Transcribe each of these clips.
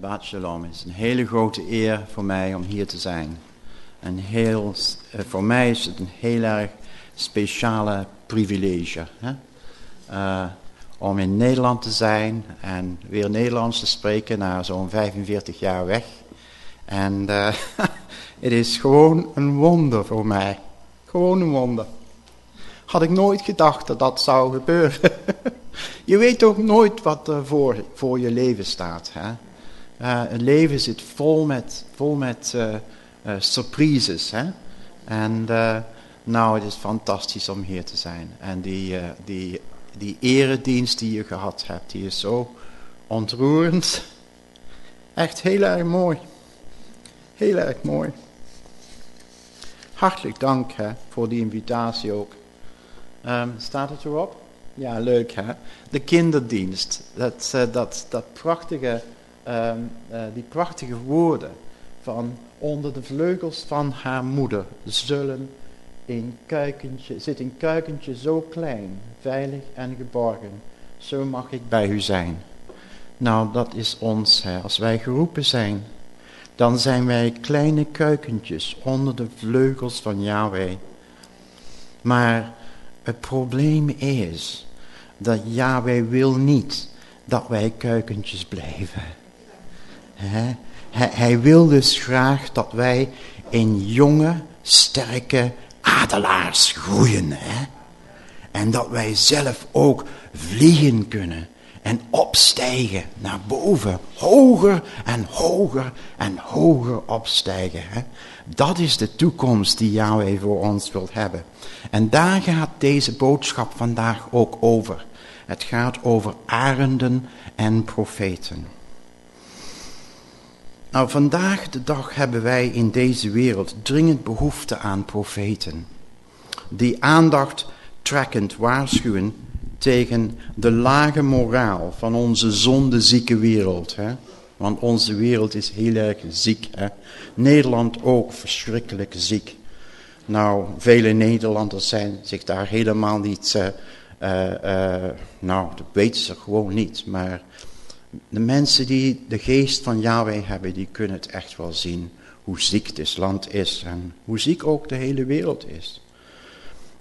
Shabbat Shalom. Het is een hele grote eer voor mij om hier te zijn. En heel, eh, voor mij is het een heel erg speciale privilege. Hè? Uh, om in Nederland te zijn en weer Nederlands te spreken na zo'n 45 jaar weg. En uh, het is gewoon een wonder voor mij. Gewoon een wonder. Had ik nooit gedacht dat dat zou gebeuren. je weet toch nooit wat er voor, voor je leven staat. Hè? Uh, het leven zit vol met, vol met uh, surprises. Hè? En nou, het is fantastisch om hier te zijn. En die, die, die eredienst die je gehad hebt, die is zo ontroerend. Echt heel erg mooi. Heel erg mooi. Hartelijk dank hè, voor die invitatie ook. Um, staat het erop? Ja, leuk hè. De kinderdienst. Dat, dat, dat prachtige, um, uh, die prachtige woorden van onder de vleugels van haar moeder zullen een kuikentje, zit een kuikentje zo klein, veilig en geborgen. Zo mag ik bij u zijn. Nou, dat is ons, hè. als wij geroepen zijn, dan zijn wij kleine kuikentjes onder de vleugels van Yahweh. Maar het probleem is dat Yahweh wil niet dat wij kuikentjes blijven. Hij, wil dus graag dat wij in jonge, sterke adelaars groeien. En dat wij zelf ook vliegen kunnen en opstijgen naar boven. Hoger en hoger en hoger opstijgen. Dat is de toekomst die Yahweh voor ons wilt hebben. En daar gaat deze boodschap vandaag ook over. Het gaat over arenden en profeten. Nou, vandaag de dag hebben wij in deze wereld dringend behoefte aan profeten. Die aandacht trekkend waarschuwen tegen de lage moraal van onze zondezieke wereld. Hè? Want onze wereld is heel erg ziek. Hè? Nederland ook verschrikkelijk ziek. Nou, vele Nederlanders zijn zich daar helemaal niet... Uh, uh, uh, nou, dat weten ze gewoon niet. Maar de mensen die de geest van Yahweh hebben, die kunnen het echt wel zien. Hoe ziek dit land is en hoe ziek ook de hele wereld is.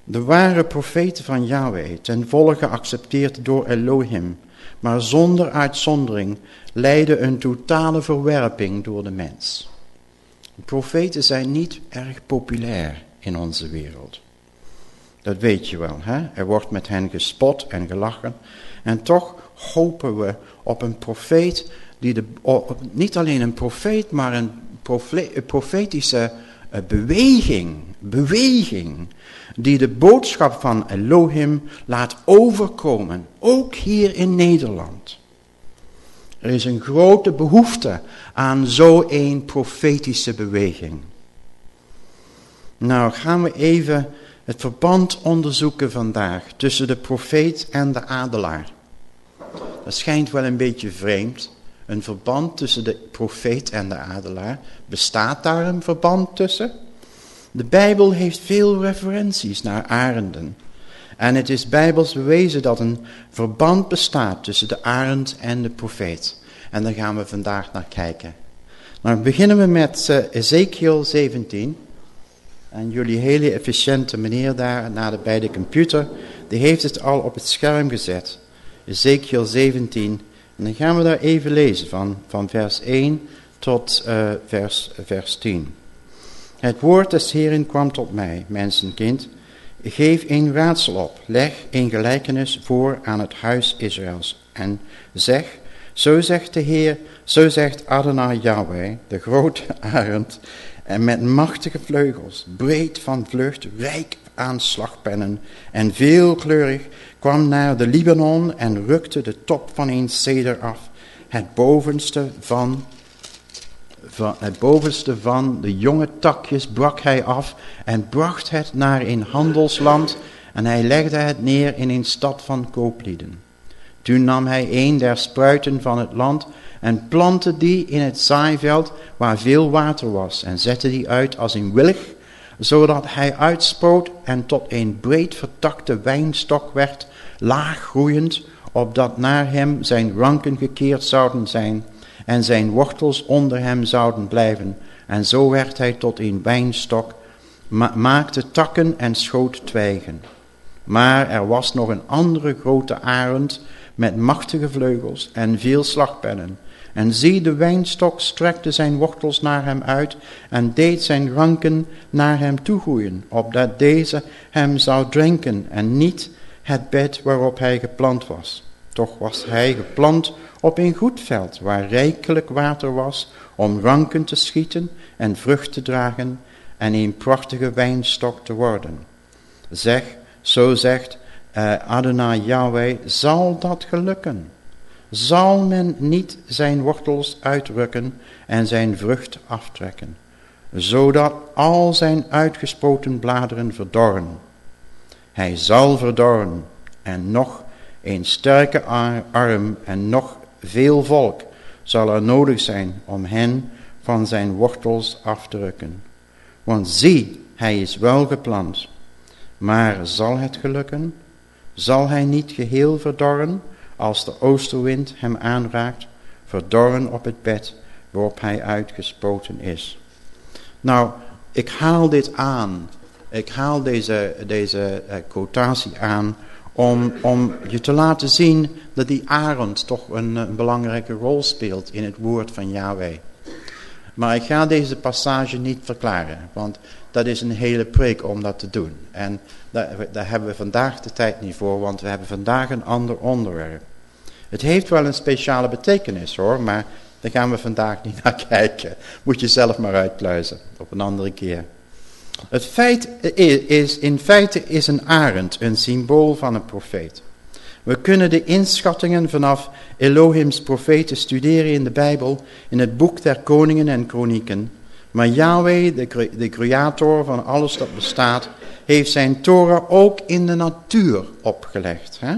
De ware profeten van Yahweh, ten volle geaccepteerd door Elohim, maar zonder uitzondering, leiden een totale verwerping door de mens. profeten zijn niet erg populair in onze wereld. Dat weet je wel, hè? Er wordt met hen gespot en gelachen. En toch hopen we op een profeet, die de, niet alleen een profeet, maar een profetische eh, beweging, beweging, die de boodschap van Elohim laat overkomen, ook hier in Nederland. Er is een grote behoefte aan zo'n profetische beweging. Nou gaan we even het verband onderzoeken vandaag tussen de profeet en de adelaar. Dat schijnt wel een beetje vreemd. Een verband tussen de profeet en de adelaar. Bestaat daar een verband tussen? De Bijbel heeft veel referenties naar arenden. En het is bijbels bewezen dat een verband bestaat tussen de arend en de profeet. En daar gaan we vandaag naar kijken. Nou beginnen we met uh, Ezekiel 17. En jullie hele efficiënte meneer daar na bij de computer, die heeft het al op het scherm gezet. Ezekiel 17. En dan gaan we daar even lezen van, van vers 1 tot uh, vers, vers 10. Het woord des Heeren kwam tot mij, mensenkind. Geef een raadsel op, leg een gelijkenis voor aan het huis Israëls. En zeg, zo zegt de Heer, zo zegt Adonai Yahweh, de grote arend, en met machtige vleugels, breed van vlucht, rijk aan slagpennen en veelkleurig, kwam naar de Libanon en rukte de top van een ceder af, het bovenste van, van, het bovenste van de jonge takjes brak hij af en bracht het naar een handelsland en hij legde het neer in een stad van kooplieden. Toen nam hij een der spruiten van het land en plantte die in het zaaiveld waar veel water was en zette die uit als een willig, zodat hij uitspoot en tot een breed vertakte wijnstok werd, laag groeiend, opdat naar hem zijn ranken gekeerd zouden zijn. en zijn wortels onder hem zouden blijven. En zo werd hij tot een wijnstok, maakte takken en schoot twijgen. Maar er was nog een andere grote arend met machtige vleugels en veel slagpennen. En zie, de wijnstok strekte zijn wortels naar hem uit en deed zijn ranken naar hem toegroeien, opdat deze hem zou drinken en niet het bed waarop hij geplant was. Toch was hij geplant op een goed veld, waar rijkelijk water was, om ranken te schieten en vrucht te dragen en een prachtige wijnstok te worden. Zeg, zo zegt uh, Adonai Yahweh, zal dat gelukken? Zal men niet zijn wortels uitrukken en zijn vrucht aftrekken, zodat al zijn uitgespoten bladeren verdorren? Hij zal verdorren en nog een sterke arm en nog veel volk zal er nodig zijn om hen van zijn wortels af te rukken. Want zie, hij is wel geplant, maar zal het gelukken? Zal hij niet geheel verdorren als de oosterwind hem aanraakt, verdorren op het bed waarop hij uitgespoten is? Nou, ik haal dit aan, ik haal deze, deze uh, quotatie aan om, om je te laten zien dat die arend toch een, belangrijke rol speelt in het woord van Yahweh. Maar ik ga deze passage niet verklaren, want dat is een hele preek om dat te doen. En daar, hebben we vandaag de tijd niet voor, want we hebben vandaag een ander onderwerp. Het heeft wel een speciale betekenis hoor, maar daar gaan we vandaag niet naar kijken. Moet je zelf maar uitpluizen, op een andere keer. Het feit is, in feite is een arend een symbool van een profeet. We kunnen de inschattingen vanaf Elohims profeten studeren in de Bijbel, in het boek der koningen en kronieken. Maar Yahweh, de, de creator van alles dat bestaat, heeft zijn Torah ook in de natuur opgelegd. Hè?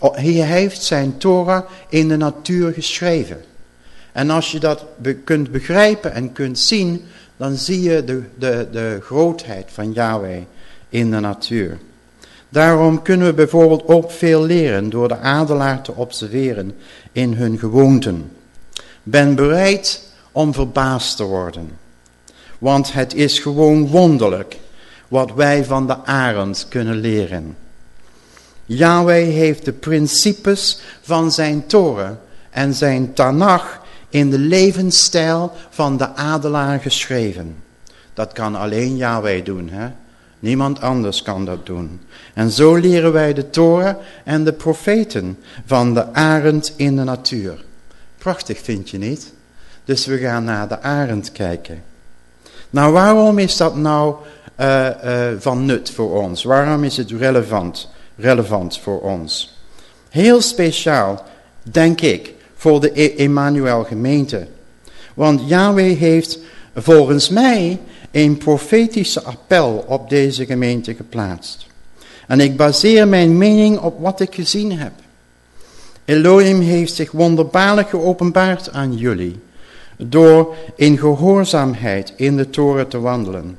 Hij heeft zijn Torah in de natuur geschreven. En als je dat kunt begrijpen en kunt zien, dan zie je de, de, de grootheid van Yahweh in de natuur. Daarom kunnen we bijvoorbeeld ook veel leren door de adelaar te observeren in hun gewoonten. Ben bereid om verbaasd te worden. Want het is gewoon wonderlijk wat wij van de arend kunnen leren. Yahweh heeft de principes van zijn toren en zijn Tanach in de levensstijl van de adelaar geschreven. Dat kan alleen Yahweh doen, hè? Niemand anders kan dat doen. En zo leren wij de Torah en de profeten van de arend in de natuur. Prachtig vind je niet? Dus we gaan naar de arend kijken. Nou, waarom is dat nou uh, uh, van nut voor ons? Waarom is het relevant, relevant voor ons? Heel speciaal, denk ik, voor de e- Emmanuel gemeente. Want Yahweh heeft volgens mij een profetische appel op deze gemeente geplaatst. En ik baseer mijn mening op wat ik gezien heb. Elohim heeft zich wonderbaarlijk geopenbaard aan jullie, door in gehoorzaamheid in de toren te wandelen.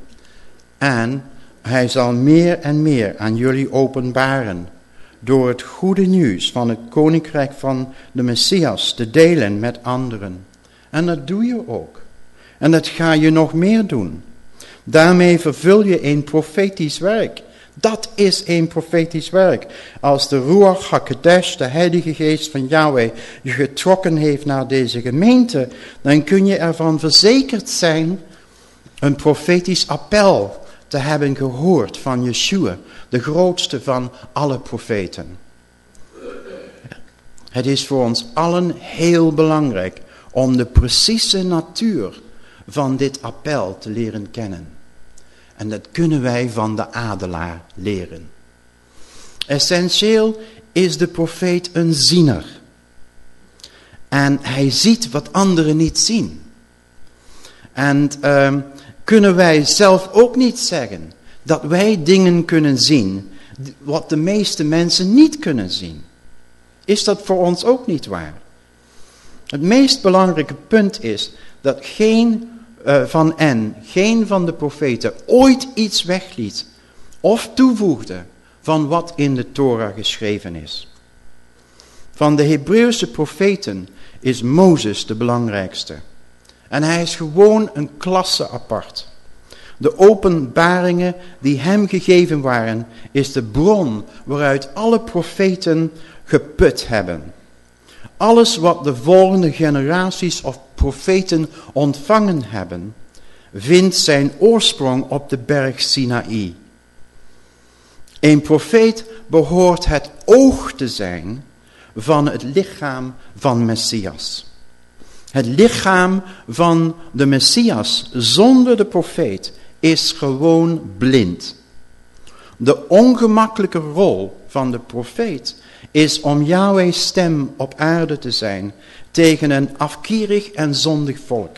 En hij zal meer en meer aan jullie openbaren, door het goede nieuws van het koninkrijk van de Messias te delen met anderen. En dat doe je ook. En dat ga je nog meer doen. Daarmee vervul je een profetisch werk. Dat is een profetisch werk. Als de Ruach HaKodesh, de Heilige Geest van Yahweh, je getrokken heeft naar deze gemeente, dan kun je ervan verzekerd zijn een profetisch appel te hebben gehoord van Yeshua, de grootste van alle profeten. Het is voor ons allen heel belangrijk om de precieze natuur van dit appel te leren kennen. En dat kunnen wij van de adelaar leren. Essentieel is de profeet een ziener. En hij ziet wat anderen niet zien. En uh, kunnen wij zelf ook niet zeggen dat wij dingen kunnen zien wat de meeste mensen niet kunnen zien. Is dat voor ons ook niet waar? Het meest belangrijke punt is dat geen uh, van en, geen van de profeten, ooit iets wegliet of toevoegde van wat in de Torah geschreven is. Van de Hebreeuwse profeten is Mozes de belangrijkste. En hij is gewoon een klasse apart. De openbaringen die hem gegeven waren, is de bron waaruit alle profeten geput hebben. Alles wat de volgende generaties of profeten ontvangen hebben, vindt zijn oorsprong op de berg Sinaï. Een profeet behoort het oog te zijn van het lichaam van Messias. Het lichaam van de Messias zonder de profeet is gewoon blind. De ongemakkelijke rol van de profeet is om Yahweh's stem op aarde te zijn tegen een afkerig en zondig volk.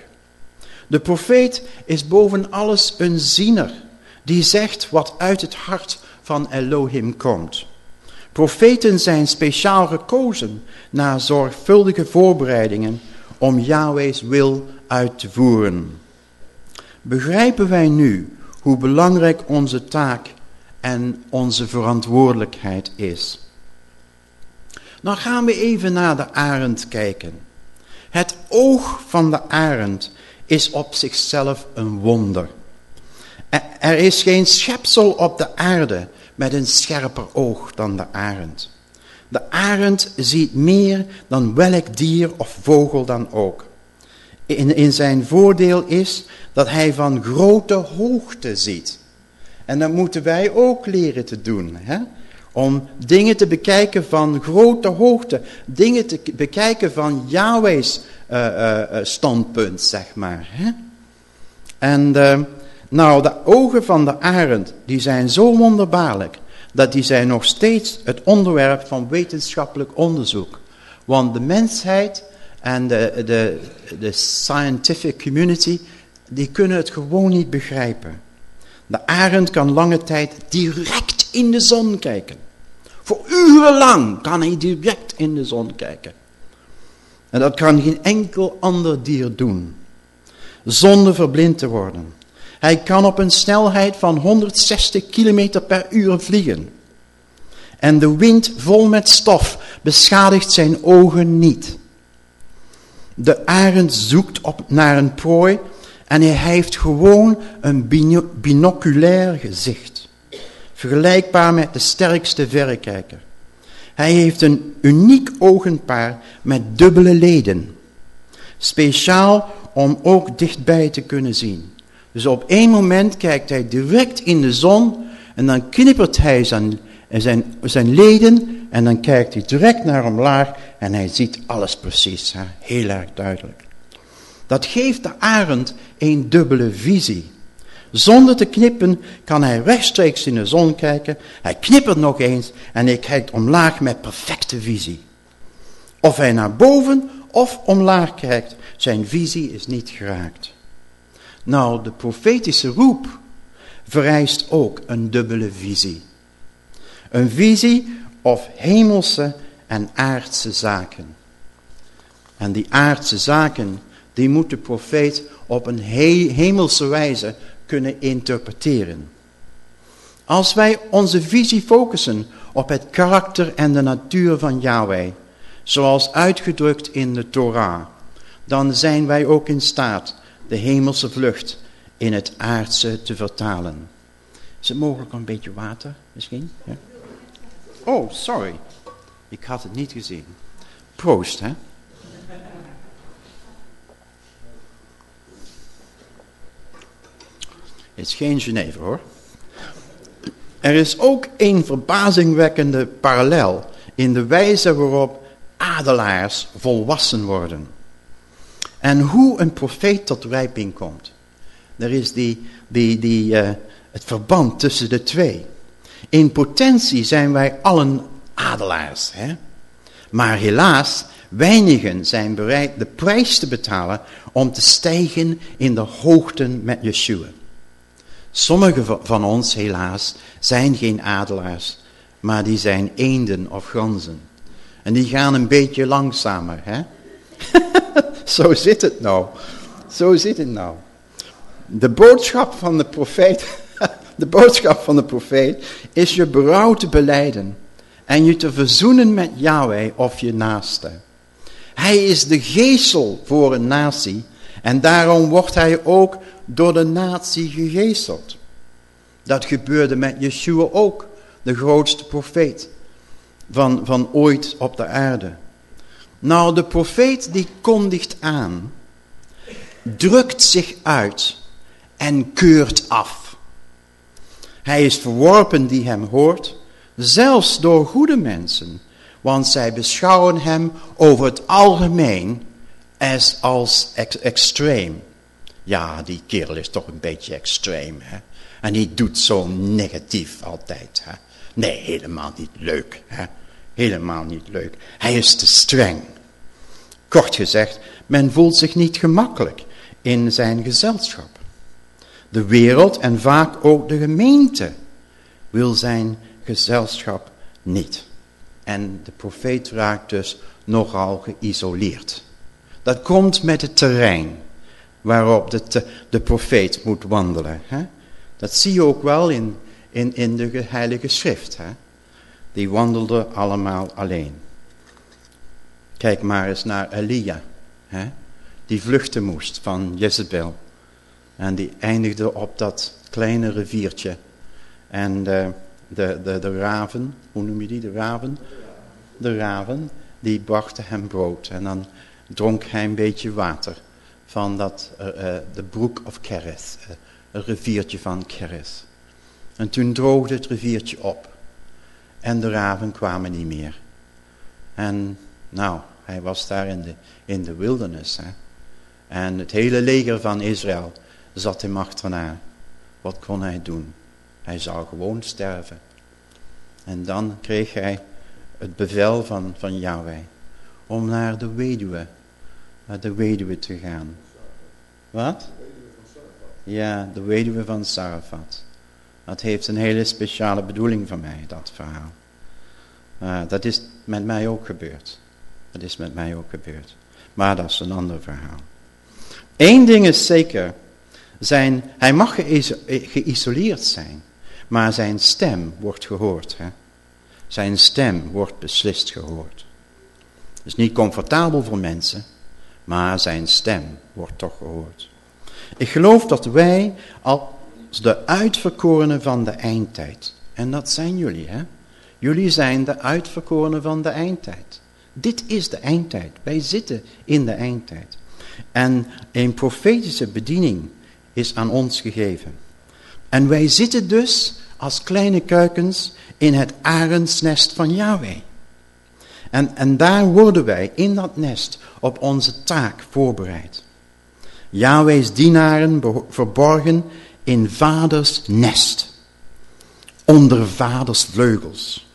De profeet is boven alles een ziener die zegt wat uit het hart van Elohim komt. Profeten zijn speciaal gekozen na zorgvuldige voorbereidingen om Yahweh's wil uit te voeren. Begrijpen wij nu hoe belangrijk onze taak en onze verantwoordelijkheid is? Dan gaan we even naar de arend kijken. Het oog van de arend is op zichzelf een wonder. Er is geen schepsel op de aarde met een scherper oog dan de arend. De arend ziet meer dan welk dier of vogel dan ook. In, in zijn voordeel is dat hij van grote hoogte ziet. En dat moeten wij ook leren te doen. Hè? Om dingen te bekijken van grote hoogte. Dingen te bekijken van Yahweh's uh, uh, standpunt, zeg maar. Hè? En nou, de ogen van de arend, die zijn zo wonderbaarlijk, dat die zijn nog steeds het onderwerp van wetenschappelijk onderzoek. Want de mensheid en de, de, de scientific community, die kunnen het gewoon niet begrijpen. De arend kan lange tijd direct in de zon kijken. Voor urenlang kan hij direct in de zon kijken. En dat kan geen enkel ander dier doen. Zonder verblind te worden. Hij kan op een snelheid van 160 km per uur vliegen. En de wind vol met stof beschadigt zijn ogen niet. De arend zoekt op naar een prooi en hij heeft gewoon een binoculair gezicht. Vergelijkbaar met de sterkste verrekijker. Hij heeft een uniek ogenpaar met dubbele leden. Speciaal om ook dichtbij te kunnen zien. Dus op één moment kijkt hij direct in de zon en dan knippert hij zijn, zijn, zijn leden en dan kijkt hij direct naar omlaag en hij ziet alles precies, heel erg duidelijk. Dat geeft de arend een dubbele visie. Zonder te knippen kan hij rechtstreeks in de zon kijken. Hij knippert nog eens en hij kijkt omlaag met perfecte visie. Of hij naar boven of omlaag kijkt, zijn visie is niet geraakt. Nou, de profetische roep vereist ook een dubbele visie. Een visie of hemelse en aardse zaken. En die aardse zaken, die moet de profeet op een hemelse wijze kunnen interpreteren. Als wij onze visie focussen op het karakter en de natuur van Yahweh, zoals uitgedrukt in de Torah, dan zijn wij ook in staat de hemelse vlucht in het aardse te vertalen. Is het mogelijk een beetje water misschien? Ja? Oh, sorry. Ik had het niet gezien. Proost, hè? Het is geen Genever hoor. Er is ook een verbazingwekkende parallel in de wijze waarop adelaars volwassen worden. En hoe een profeet tot rijping komt. Er is die, die, die, uh, het verband tussen de twee. In potentie zijn wij allen adelaars. Hè? Maar helaas, weinigen zijn bereid de prijs te betalen om te stijgen in de hoogten met Yeshua. Sommigen van ons helaas zijn geen adelaars, maar die zijn eenden of ganzen. En die gaan een beetje langzamer, hè? Zo zit het nou. Zo zit het nou. De boodschap van de profeet, de boodschap van de profeet is je berouw te beleiden en je te verzoenen met Yahweh of je naaste. Hij is de geestel voor een natie en daarom wordt hij ook door de natie gegeesteld. Dat gebeurde met Yeshua ook, de grootste profeet van, van ooit op de aarde. Nou, de profeet die kondigt aan, drukt zich uit en keurt af. Hij is verworpen die hem hoort, zelfs door goede mensen, want zij beschouwen hem over het algemeen als, als extreem. Ja, die kerel is toch een beetje extreem, hè? En die doet zo negatief altijd, hè? Nee, helemaal niet leuk, hè? Helemaal niet leuk. Hij is te streng. Kort gezegd, men voelt zich niet gemakkelijk in zijn gezelschap. De wereld en vaak ook de gemeente wil zijn gezelschap niet. En de profeet raakt dus nogal geïsoleerd. Dat komt met het terrein waarop de, de profeet moet wandelen. Hè? Dat zie je ook wel in, in, in de heilige schrift. Hè? Die wandelden allemaal alleen. Kijk maar eens naar Elia. Hè? Die vluchten moest van Jezebel. En die eindigde op dat kleine riviertje. En de, de, de, de raven, hoe noem je die, de raven? De raven, die brachten hem brood. En dan dronk hij een beetje water van dat, uh, uh, de broek of Keres, uh, een riviertje van Keres. En toen droogde het riviertje op. En de raven kwamen niet meer. En nou, hij was daar in de, in de wildernis. Hè? En het hele leger van Israël zat hem achterna. Wat kon hij doen? Hij zou gewoon sterven. En dan kreeg hij het bevel van, van Yahweh om naar de weduwe, naar de weduwe te gaan. Wat? Ja, de weduwe van Sarafat. Dat heeft een hele speciale bedoeling van mij, dat verhaal. Dat is met mij ook gebeurd. Dat is met mij ook gebeurd. Maar dat is een ander verhaal. Eén ding is zeker. Zijn, hij mag geïsoleerd zijn. Maar zijn stem wordt gehoord. Hè? Zijn stem wordt beslist gehoord. Het is niet comfortabel voor mensen. Maar zijn stem wordt toch gehoord. Ik geloof dat wij als de uitverkorenen van de eindtijd. En dat zijn jullie hè. Jullie zijn de uitverkorenen van de eindtijd. Dit is de eindtijd. Wij zitten in de eindtijd. En een profetische bediening is aan ons gegeven. En wij zitten dus als kleine kuikens in het arendsnest van Yahweh. En, en daar worden wij in dat nest op onze taak voorbereid. Yahweh's dienaren verborgen in vaders nest. Onder vaders vleugels.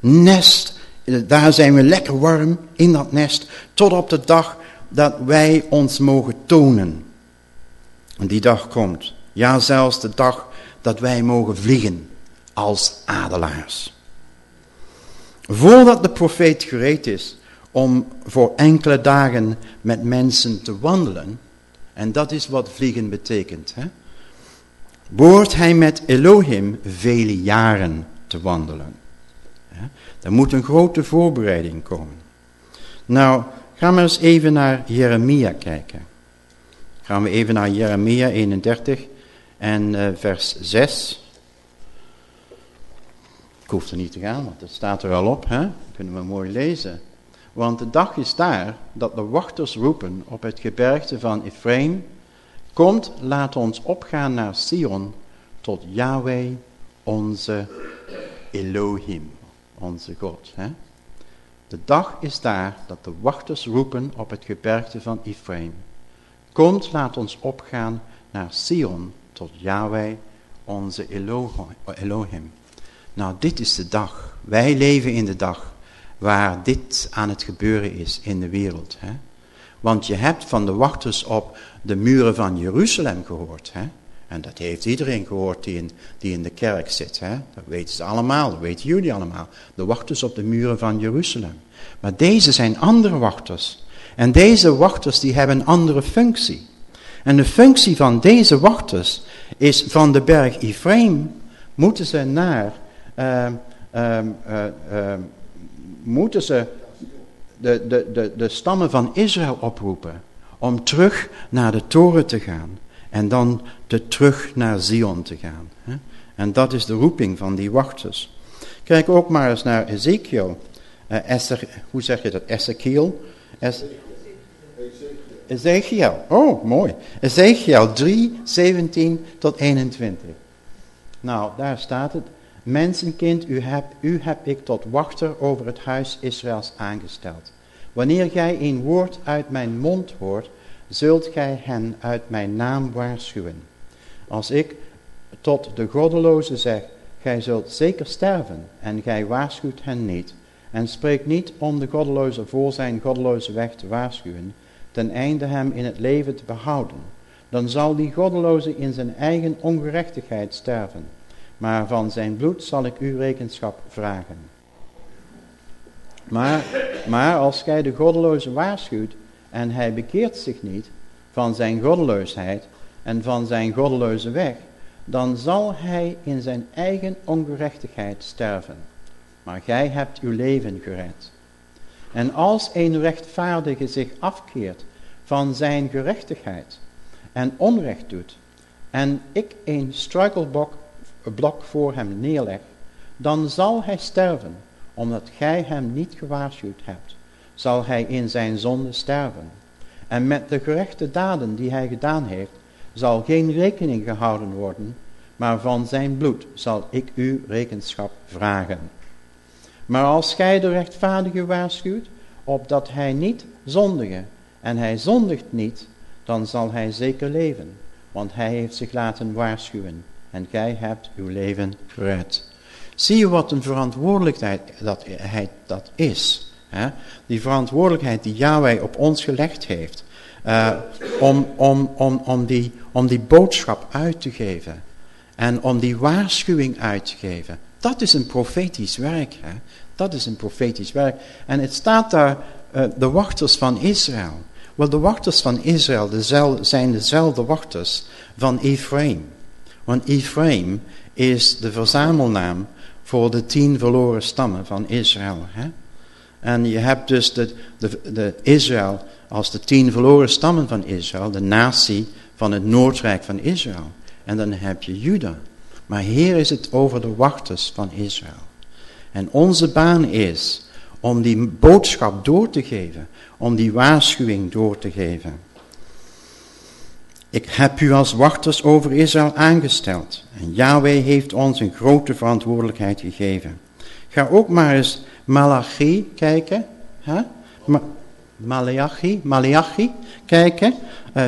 Nest, daar zijn we lekker warm in dat nest. Tot op de dag dat wij ons mogen tonen. En die dag komt. Ja, zelfs de dag dat wij mogen vliegen als adelaars. Voordat de profeet gereed is om voor enkele dagen met mensen te wandelen, en dat is wat vliegen betekent, hè, hij met Elohim vele jaren te wandelen. Er moet een grote voorbereiding komen. Nou, gaan we eens even naar Jeremia kijken. Gaan we even naar Jeremia 31 en uh, vers 6. Ik hoef er niet te gaan, want het staat er al op. Hè? kunnen we mooi lezen. Want de dag is daar dat de wachters roepen op het gebergte van Ephraim. Komt, laat ons opgaan naar Sion, tot Yahweh, onze Elohim, onze God. Hè? De dag is daar dat de wachters roepen op het gebergte van Ephraim. Komt, laat ons opgaan naar Sion, tot Yahweh, onze Elohim. Nou, dit is de dag. Wij leven in de dag waar dit aan het gebeuren is in de wereld. Hè? Want je hebt van de wachters op de muren van Jeruzalem gehoord. Hè? En dat heeft iedereen gehoord die in, die in de kerk zit. Hè? Dat weten ze allemaal, dat weten jullie allemaal. De wachters op de muren van Jeruzalem. Maar deze zijn andere wachters. En deze wachters die hebben een andere functie. En de functie van deze wachters is van de berg Ephraim moeten ze naar uh, uh, uh, moeten ze de, de, de, de stammen van Israël oproepen om terug naar de toren te gaan en dan de terug naar Zion te gaan. En dat is de roeping van die wachters. Kijk ook maar eens naar Ezekiel. Uh, hoe zeg je dat? Ezekiel? Es Ezekiel. Oh, mooi. Ezekiel 3, 17 tot 21. Nou, daar staat het. Mensenkind, u heb, u heb ik tot wachter over het huis Israëls aangesteld. Wanneer gij een woord uit mijn mond hoort, zult gij hen uit mijn naam waarschuwen. Als ik tot de goddeloze zeg, gij zult zeker sterven, en gij waarschuwt hen niet, en spreekt niet om de goddeloze voor zijn goddeloze weg te waarschuwen, ten einde hem in het leven te behouden, dan zal die goddeloze in zijn eigen ongerechtigheid sterven, maar van zijn bloed zal ik u rekenschap vragen. Maar, maar als gij de goddeloze waarschuwt en hij bekeert zich niet van zijn goddeloosheid en van zijn goddeloze weg, dan zal hij in zijn eigen ongerechtigheid sterven. Maar gij hebt uw leven gered. En als een rechtvaardige zich afkeert van zijn gerechtigheid en onrecht doet, en ik een struikelblok blok voor hem neerleg, dan zal hij sterven, omdat gij hem niet gewaarschuwd hebt, zal hij in zijn zonde sterven. En met de gerechte daden die hij gedaan heeft, zal geen rekening gehouden worden, maar van zijn bloed zal ik u rekenschap vragen. Maar als gij de rechtvaardige waarschuwt, opdat hij niet zondige, en hij zondigt niet, dan zal hij zeker leven, want hij heeft zich laten waarschuwen, en gij hebt uw leven gered. Zie je wat een verantwoordelijkheid dat, dat is? Hè? Die verantwoordelijkheid die Yahweh op ons gelegd heeft. Uh, om, om, om, om, die, om die boodschap uit te geven. En om die waarschuwing uit te geven. Dat is een profetisch werk. Hè? Dat is een profetisch werk. En het staat daar, uh, de wachters van Israël. Wel, de wachters van Israël dezelfde, zijn dezelfde wachters van Ephraim. Want Ephraim is de verzamelnaam voor de tien verloren stammen van Israël. Hè? En je hebt dus de, de, de Israël als de tien verloren stammen van Israël, de natie van het Noordrijk van Israël. En dan heb je Juda. Maar hier is het over de wachters van Israël. En onze baan is om die boodschap door te geven, om die waarschuwing door te geven. Ik heb u als wachters over Israël aangesteld. En Yahweh heeft ons een grote verantwoordelijkheid gegeven. Ga ook maar eens Malachi kijken. Hè? Ma Malachi, Malachi kijken. Uh,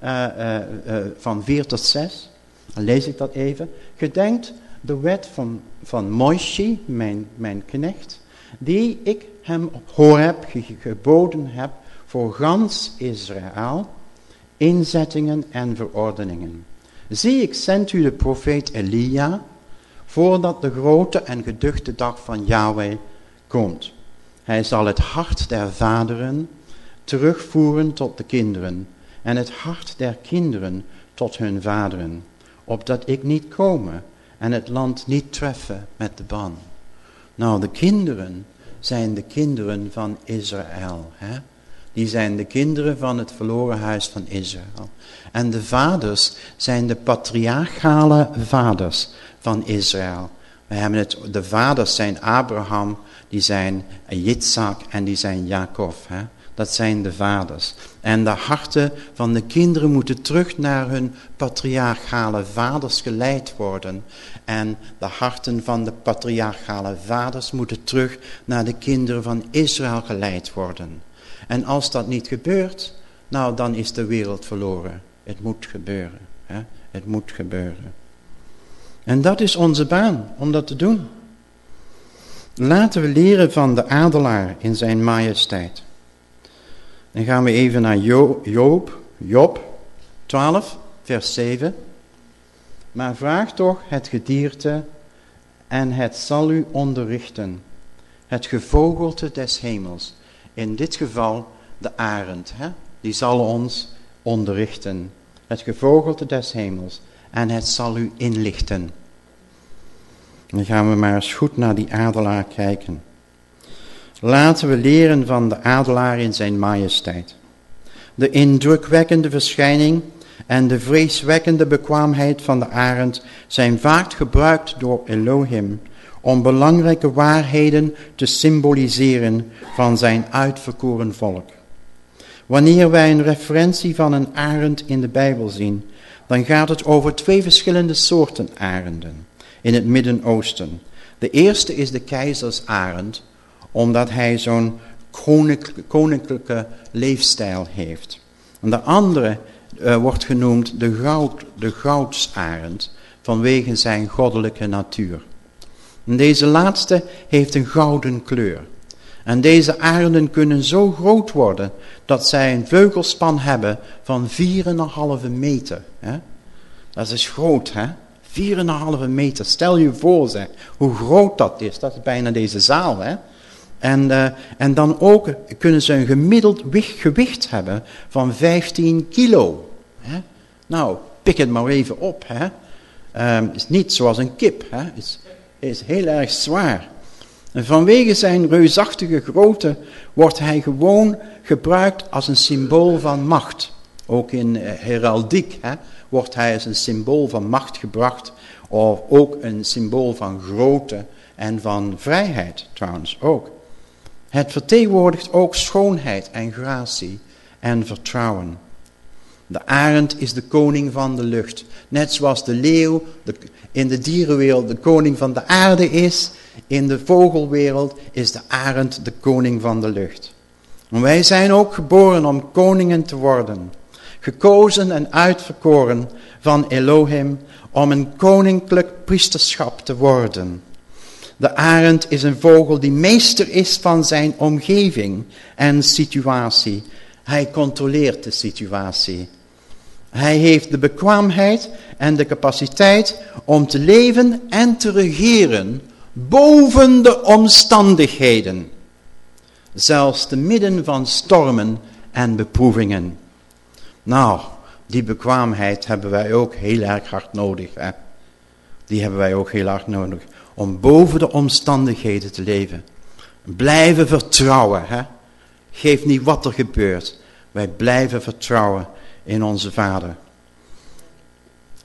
vier, uh, uh, van 4 tot 6. Dan lees ik dat even. Gedenkt de wet van, van Moishi, mijn, mijn knecht, die ik hem op Horeb geboden heb voor gans Israël inzettingen en verordeningen. Zie, ik zend u de profeet Elia, voordat de grote en geduchte dag van Yahweh komt. Hij zal het hart der vaderen terugvoeren tot de kinderen, en het hart der kinderen tot hun vaderen, opdat ik niet komen en het land niet treffen met de ban. Nou, de kinderen zijn de kinderen van Israël. Hè? die zijn de kinderen van het verloren huis van Israël. En de vaders zijn de patriarchale vaders van Israël. We hebben het, de vaders zijn Abraham, die zijn Yitzhak en die zijn Jacob. Hè? Dat zijn de vaders. En de harten van de kinderen moeten terug naar hun patriarchale vaders geleid worden. En de harten van de patriarchale vaders moeten terug naar de kinderen van Israël geleid worden. En als dat niet gebeurt, nou dan is de wereld verloren. Het moet gebeuren. Hè? Het moet gebeuren. En dat is onze baan, om dat te doen. Laten we leren van de adelaar in zijn majesteit. Dan gaan we even naar Job, Job 12, vers 7. Maar vraag toch het gedierte en het zal u onderrichten. Het gevogelte des hemels in dit geval de arend. Hè? Die zal ons onderrichten. Het gevogelte des hemels. En het zal u inlichten. Dan gaan we maar eens goed naar die adelaar kijken. Laten we leren van de adelaar in zijn majesteit. De indrukwekkende verschijning en de vreeswekkende bekwaamheid van de arend zijn vaak gebruikt door Elohim om belangrijke waarheden te symboliseren van zijn uitverkoren volk. Wanneer wij een referentie van een arend in de Bijbel zien, dan gaat het over twee verschillende soorten arenden in het Midden-Oosten. De eerste is de keizersarend, omdat hij zo'n koninklijke leefstijl heeft. En de andere uh, wordt genoemd de, goud, de goudsarend, vanwege zijn goddelijke natuur. En deze laatste heeft een gouden kleur. En deze arenden kunnen zo groot worden dat zij een vleugelspan hebben van 4,5 meter. Hè? Dat is groot, hè? 4,5 meter. Stel je voor, zeg, hoe groot dat is. Dat is bijna deze zaal, hè? En, uh, en dan ook kunnen ze een gemiddeld gewicht hebben van 15 kilo. Hè? Nou, pik het maar even op. Het um, is niet zoals een kip. Het is, is heel erg zwaar. Vanwege zijn reusachtige grootte wordt hij gewoon gebruikt als een symbool van macht. Ook in uh, heraldiek hè, wordt hij als een symbool van macht gebracht. Of ook een symbool van grootte en van vrijheid trouwens ook. Het vertegenwoordigt ook schoonheid en gratie en vertrouwen. De arend is de koning van de lucht. Net zoals de leeuw in de dierenwereld de koning van de aarde is, in de vogelwereld is de arend de koning van de lucht. En wij zijn ook geboren om koningen te worden. Gekozen en uitverkoren van Elohim om een koninklijk priesterschap te worden. De arend is een vogel die meester is van zijn omgeving en situatie. Hij controleert de situatie. Hij heeft de bekwaamheid en de capaciteit om te leven en te regeren boven de omstandigheden. Zelfs te midden van stormen en beproevingen. Nou, die bekwaamheid hebben wij ook heel erg hard nodig. Hè? Die hebben wij ook heel hard nodig. Om boven de omstandigheden te leven. Blijven vertrouwen. Hè? Geef niet wat er gebeurt. Wij blijven vertrouwen in onze Vader.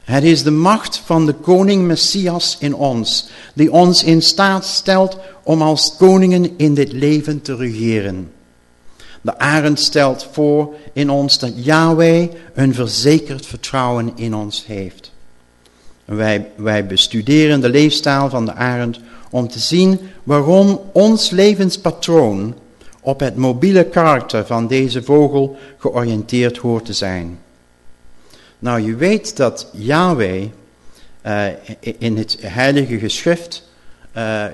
Het is de macht van de koning Messias in ons, die ons in staat stelt om als koningen in dit leven te regeren. De arend stelt voor in ons dat Yahweh een verzekerd vertrouwen in ons heeft. Wij, wij bestuderen de leefstijl van de arend om te zien waarom ons levenspatroon op het mobiele karakter van deze vogel georiënteerd hoort te zijn. Nou, je weet dat Yahweh uh, in het heilige geschrift uh,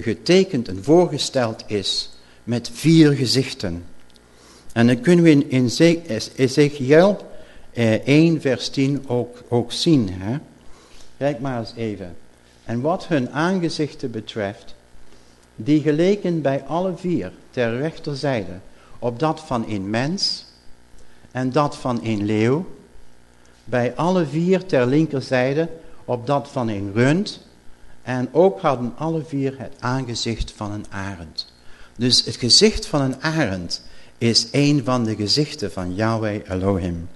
getekend en voorgesteld is met vier gezichten. En dat kunnen we in, in Ezekiel 1 vers 10 ook, ook zien. Hè? Kijk maar eens even. En wat hun aangezichten betreft, die geleken bij alle vier ter rechterzijde op dat van een mens en dat van een leeuw bij alle vier ter linkerzijde op dat van een rund. En ook hadden alle vier het aangezicht van een arend. Dus het gezicht van een arend is een van de gezichten van Yahweh Elohim.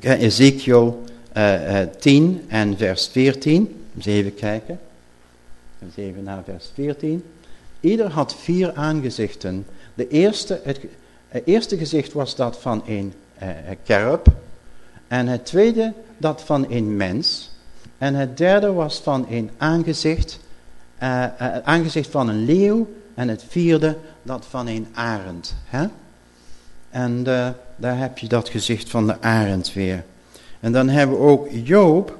Ezekiel uh, uh, 10 en vers 14. Eens even kijken. Eens even naar vers 14. Ieder had vier aangezichten. De eerste, het, het eerste gezicht was dat van een uh, kerub. En het tweede, dat van een mens. En het derde was van een aangezicht, uh, aangezicht van een leeuw. En het vierde, dat van een arend. Hè? En daar heb je dat gezicht van de arend weer. En dan hebben we ook Job.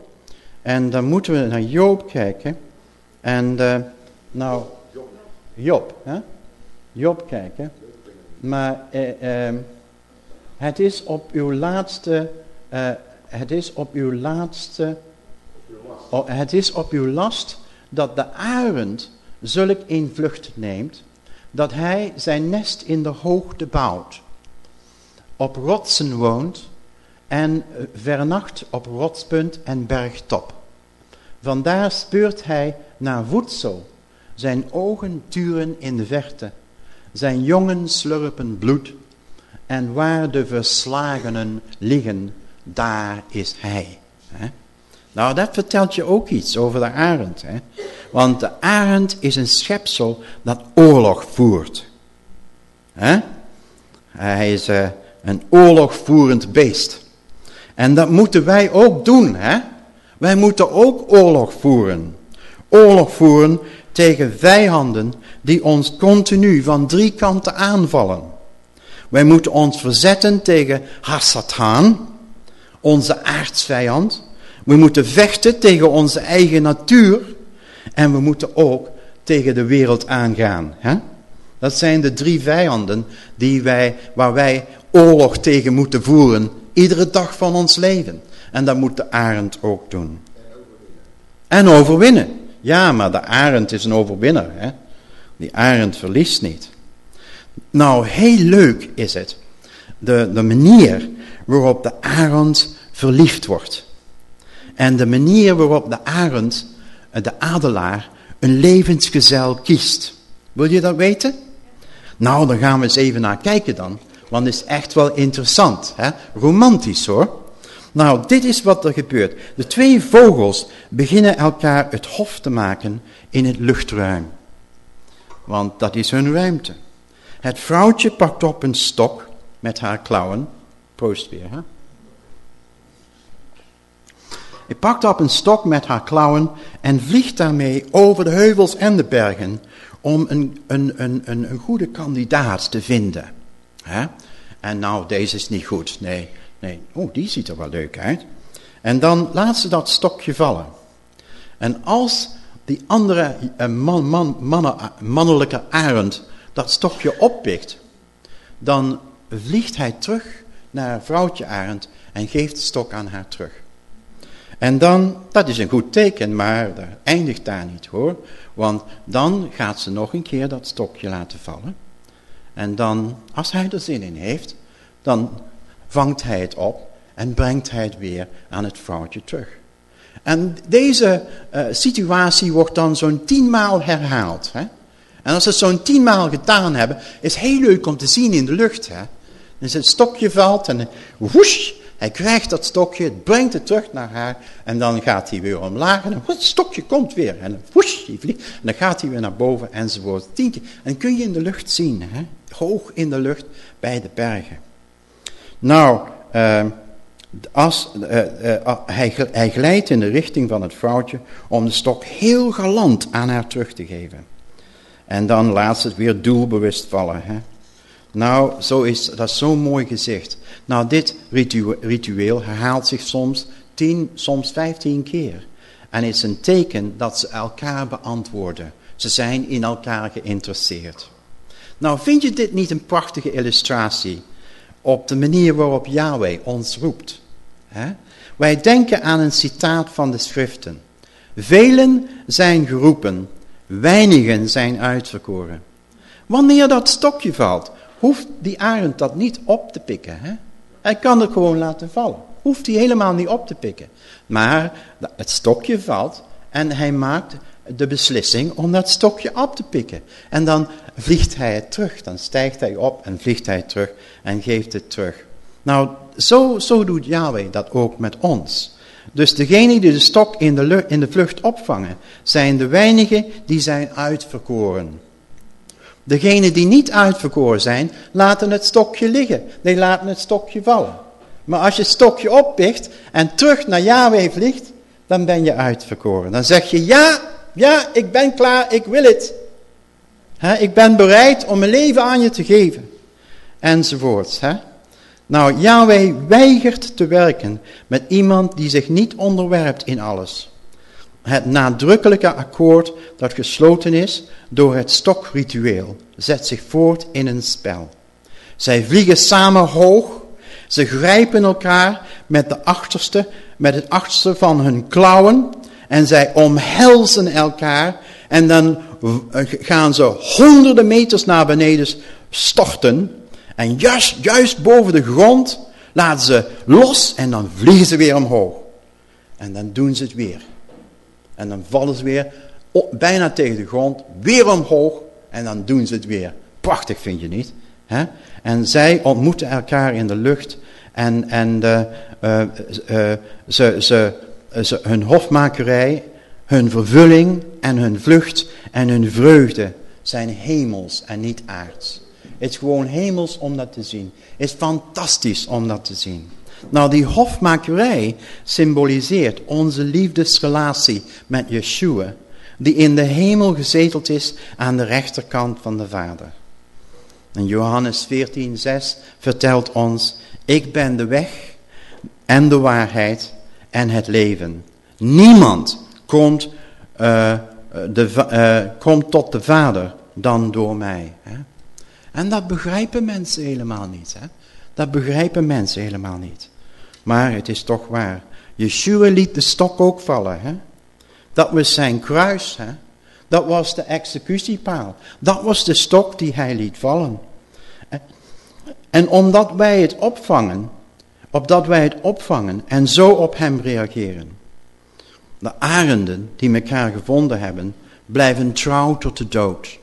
En dan moeten we naar Job kijken. En nou, Job. Hè? Job kijken. Maar het is op uw laatste uh, het is op uw laatste, oh, het is op uw last dat de arend zulk in vlucht neemt, dat hij zijn nest in de hoogte bouwt, op rotsen woont en vernacht op rotspunt en bergtop. Vandaar speurt hij naar voedsel, zijn ogen turen in de verte Zijn jongen slurpen bloed. En waar de verslagenen liggen, daar is hij. Nou, dat vertelt je ook iets over de arend. Hè? Want de arend is een schepsel dat oorlog voert. Hij is uh, een oorlogvoerend beest. En dat moeten wij ook doen. Hè? Wij moeten ook oorlog voeren. Oorlog voeren tegen vijanden die ons continu van drie kanten aanvallen. Wij moeten ons verzetten tegen Hassatan, onze aardsvijand. We moeten vechten tegen onze eigen natuur. En we moeten ook tegen de wereld aangaan. Hè? Dat zijn de drie vijanden die wij, waar wij oorlog tegen moeten voeren. Iedere dag van ons leven. En dat moet de arend ook doen. En overwinnen. Ja, maar de arend is een overwinnaar. Hè? Die arend verliest niet. Nou, heel leuk is het. De, de manier waarop de arend verliefd wordt. En de manier waarop de arend, de adelaar, een levensgezel kiest. Wil je dat weten? Nou, dan gaan we eens even naar kijken dan. Want het is echt wel interessant. Hè? Romantisch hoor. Nou, dit is wat er gebeurt. De twee vogels beginnen elkaar het hof te maken in het luchtruim. Want dat is hun ruimte. Het vrouwtje pakt op een stok met haar klauwen. Proost weer, hè? Hij pakt op een stok met haar klauwen en vliegt daarmee over de heuvels en de bergen om een, een, een, een, een goede kandidaat te vinden. Hè? En nou, deze is niet goed. Nee, nee. Oh, die ziet er wel leuk uit. En dan laat ze dat stokje vallen. En als die andere uh, man, man, mannen, mannelijke arend dat stokje oppikt, dan vliegt hij terug naar vrouwtje arend en geeft de stok aan haar terug. En dan, dat is een goed teken, maar dat eindigt daar niet hoor. Want dan gaat ze nog een keer dat stokje laten vallen. En dan, als hij er zin in heeft, dan vangt hij het op en brengt hij het weer aan het vrouwtje terug. En deze uh, situatie wordt dan zo'n tienmaal herhaald. Hè? En als ze het zo'n tienmaal gedaan hebben, is heel leuk om te zien in de lucht. Hè? Dus het stokje valt en woesh, hij krijgt dat stokje, het brengt het terug naar haar en dan gaat hij weer omlaag en het stokje komt weer en woesh, hij vliegt en dan gaat hij weer naar boven enzovoort. Tien keer. En kun je in de lucht zien, hè? Hoog in de lucht bij de bergen. Nou, uh, als, uh, uh, hij, hij glijdt in de richting van het vrouwtje om de stok heel galant aan haar terug te geven. En dan laat ze het weer doelbewust vallen. Hè? Nou, zo is, dat is zo mooi gezegd. Nou, dit ritueel herhaalt zich soms 10, soms 15 keer. En het is een teken dat ze elkaar beantwoorden. Ze zijn in elkaar geïnteresseerd. Nou, vind je dit niet een prachtige illustratie op de manier waarop Yahweh ons roept? Wij denken aan een citaat van de schriften. Velen zijn geroepen, weinigen zijn uitverkoren. Wanneer dat stokje valt, hoeft die arend dat niet op te pikken. Hij kan het gewoon laten vallen. Hoeft hij helemaal niet op te pikken. Maar het stokje valt en hij maakt de beslissing om dat stokje op te pikken. En dan vliegt hij het terug. Dan stijgt hij op en vliegt hij terug en geeft het terug. Nou, zo, zo doet Yahweh dat ook met ons. Dus degenen die de stok in de, in de vlucht opvangen, zijn de weinigen die zijn uitverkoren. Degenen die niet uitverkoren zijn, laten het stokje liggen. Die laten het stokje vallen. Maar als je het stokje oppicht en terug naar Yahweh vliegt, dan ben je uitverkoren. Dan zeg je, ja, ja, ik ben klaar, ik wil het. ik ben bereid om mijn leven aan je te geven. Enzovoorts. He. Nou, Yahweh weigert te werken met iemand die zich niet onderwerpt in alles. Het nadrukkelijke akkoord dat gesloten is door het stokritueel zet zich voort in een spel. Zij vliegen samen hoog, ze grijpen elkaar met, de achterste, met het achterste van hun klauwen en zij omhelzen elkaar en dan gaan ze honderden meters naar beneden storten en juist, juist boven de grond laten ze los en dan vliegen ze weer omhoog. En dan doen ze het weer. En dan vallen ze weer bijna tegen de grond, weer omhoog en dan doen ze het weer. prachtig, vind je niet? Hè? En zij ontmoeten elkaar in de lucht en, en de, uh, ze, ze, ze, hun hofmakerij, hun vervulling en hun vlucht en hun vreugde zijn hemels en niet aards. Het is gewoon hemels om dat te zien. Het is fantastisch om dat te zien. Nou, die hofmakerij symboliseert onze liefdesrelatie met Yeshua, die in de hemel gezeteld is aan de rechterkant van de Vader. En Johannes 14, 6 vertelt ons, ik ben de weg en de waarheid en het leven. Niemand komt, uh, de, uh, komt tot de Vader dan door mij. Hè? En dat begrijpen mensen helemaal niet. Hè? Dat begrijpen mensen helemaal niet. Maar het is toch waar. Yeshua liet de stok ook vallen. Hè? Dat was zijn kruis. Hè? Dat was de executiepaal. Dat was de stok die hij liet vallen. En omdat wij het opvangen, opdat wij het opvangen en zo op hem reageren. De arenden die elkaar gevonden hebben, blijven trouw tot de dood.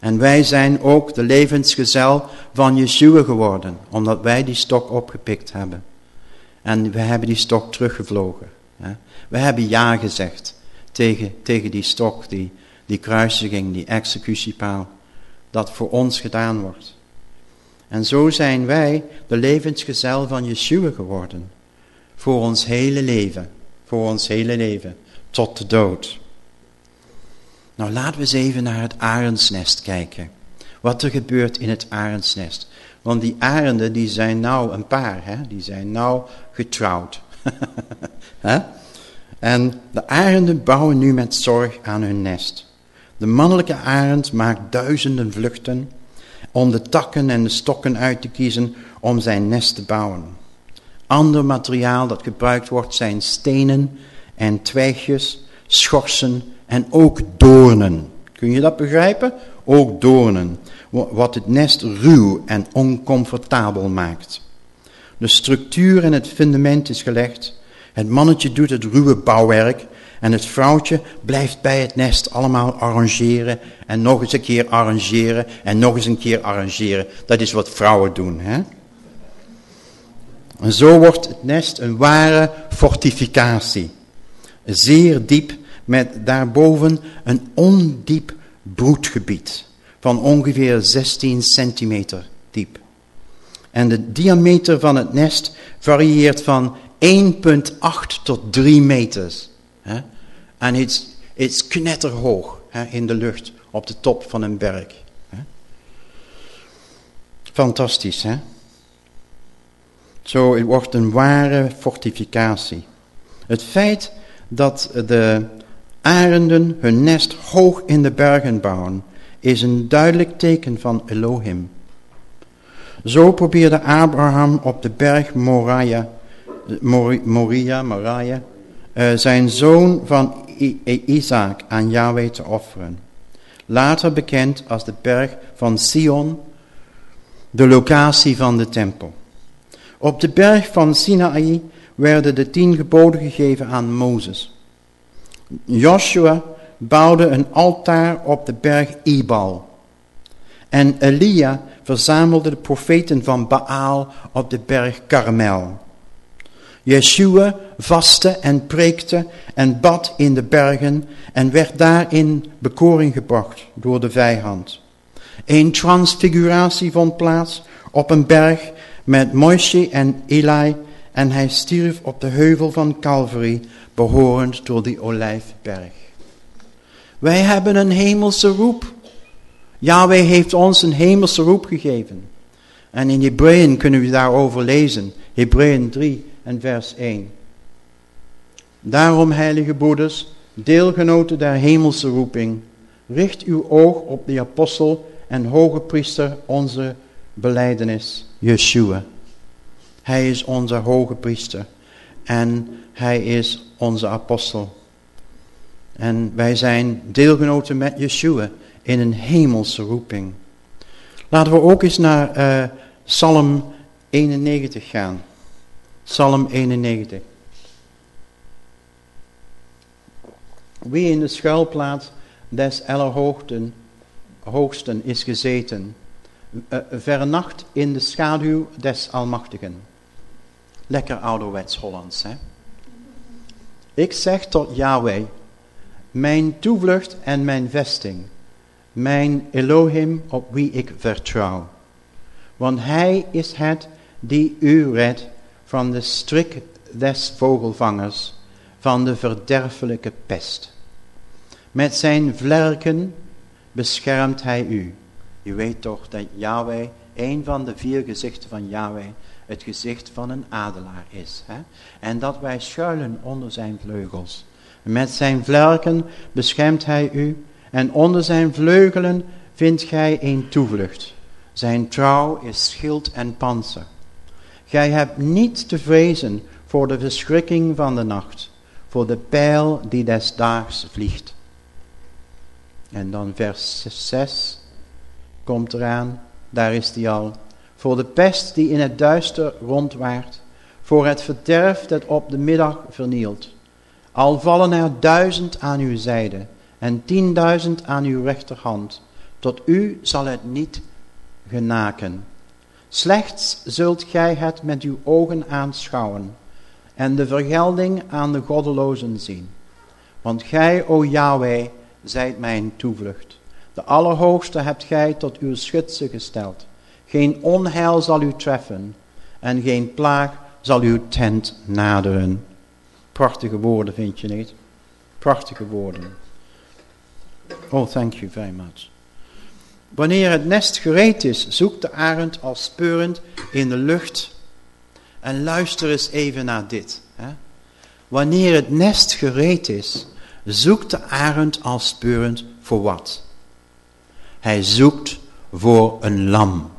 En wij zijn ook de levensgezel van Yeshua geworden, omdat wij die stok opgepikt hebben. En we hebben die stok teruggevlogen. We hebben ja gezegd tegen, tegen die stok, die, die kruisiging, die executiepaal, dat voor ons gedaan wordt. En zo zijn wij de levensgezel van Yeshua geworden. Voor ons hele leven. Voor ons hele leven. Tot de dood. Nou, laten we eens even naar het arendsnest kijken. Wat er gebeurt in het arendsnest. Want die arenden, die zijn nou een paar, hè? die zijn nou getrouwd. en de arenden bouwen nu met zorg aan hun nest. De mannelijke arend maakt duizenden vluchten om de takken en de stokken uit te kiezen om zijn nest te bouwen. Ander materiaal dat gebruikt wordt zijn stenen en twijgjes, schorsen en ook doornen. Kun je dat begrijpen? Ook doornen, wat het nest ruw en oncomfortabel maakt. De structuur en het fundament is gelegd. Het mannetje doet het ruwe bouwwerk en het vrouwtje blijft bij het nest allemaal arrangeren en nog eens een keer arrangeren en nog eens een keer arrangeren. Dat is wat vrouwen doen. Hè? En zo wordt het nest een ware fortificatie. Zeer diep met daarboven een ondiep broedgebied van ongeveer 16 centimeter diep. En de diameter van het nest varieert van 1,8 tot 3 meters. En het is knetterhoog in de lucht op de top van een berg. Fantastisch, hè? Zo, het wordt een ware fortificatie. Het feit dat de arenden hun nest hoog in de bergen bouwen, is een duidelijk teken van Elohim. Zo probeerde Abraham op de berg Moria, Moria, Moria uh, zijn zoon van Isaac aan Yahweh te offeren. Later bekend als de berg van Sion, de locatie van de tempel. Op de berg van Sinaï werden de tien geboden gegeven aan Mozes. Joshua bouwde een altaar op de berg Ebal. En Elia verzamelde de profeten van Baal op de berg Karmel. Yeshua vastte en preekte en bad in de bergen en werd daarin bekoring gebracht door de vijand. Een transfiguratie vond plaats op een berg met Moshe en Eli en hij stierf op de heuvel van Calvary, behorend door die olijfberg. Wij hebben een hemelse roep. Yahweh heeft ons een hemelse roep gegeven. En in Hebreeën kunnen we daarover lezen. Hebreeën 3 en vers 1. Daarom, heilige broeders, deelgenoten der hemelse roeping, richt uw oog op de apostel en hoge priester onze beleidenis, Yeshua. Hij is onze hoge priester en hij is onze apostel. En wij zijn deelgenoten met Yeshua in een hemelse roeping. Laten we ook eens naar uh, Psalm 91 gaan. Psalm 91. Wie in de schuilplaats des Allerhoogten hoogsten is gezeten, uh, vernacht in de schaduw des Almachtigen. Lekker ouderwets Hollands, hè? Ik zeg tot Yahweh, mijn toevlucht en mijn vesting, mijn Elohim op wie ik vertrouw. Want hij is het die u redt van de strik des vogelvangers, van de verderfelijke pest. Met zijn vlerken beschermt hij u. Je weet toch dat Yahweh, een van de vier gezichten van Yahweh, het gezicht van een adelaar is. Hè? En dat wij schuilen onder zijn vleugels. Met zijn vlerken beschermt hij u en onder zijn vleugelen vindt gij een toevlucht. Zijn trouw is schild en panzer. Gij hebt niet te vrezen voor de verschrikking van de nacht, voor de pijl die des daags vliegt. En dan vers 6 komt eraan, daar is die al. Voor de pest die in het duister rondwaart, voor het verderf dat op de middag vernielt. Al vallen er duizend aan uw zijde en tienduizend aan uw rechterhand, tot u zal het niet genaken. Slechts zult gij het met uw ogen aanschouwen en de vergelding aan de goddelozen zien. Want gij, o Yahweh, zijt mijn toevlucht. De Allerhoogste hebt gij tot uw schutse gesteld. Geen onheil zal u treffen en geen plaag zal uw tent naderen. Prachtige woorden vind je niet? Prachtige woorden. Oh, thank you very much. Wanneer het nest gereed is, zoekt de arend al speurend in de lucht. En luister eens even naar dit. Hè? Wanneer het nest gereed is, zoekt de arend al speurend voor wat? Hij zoekt voor een lam.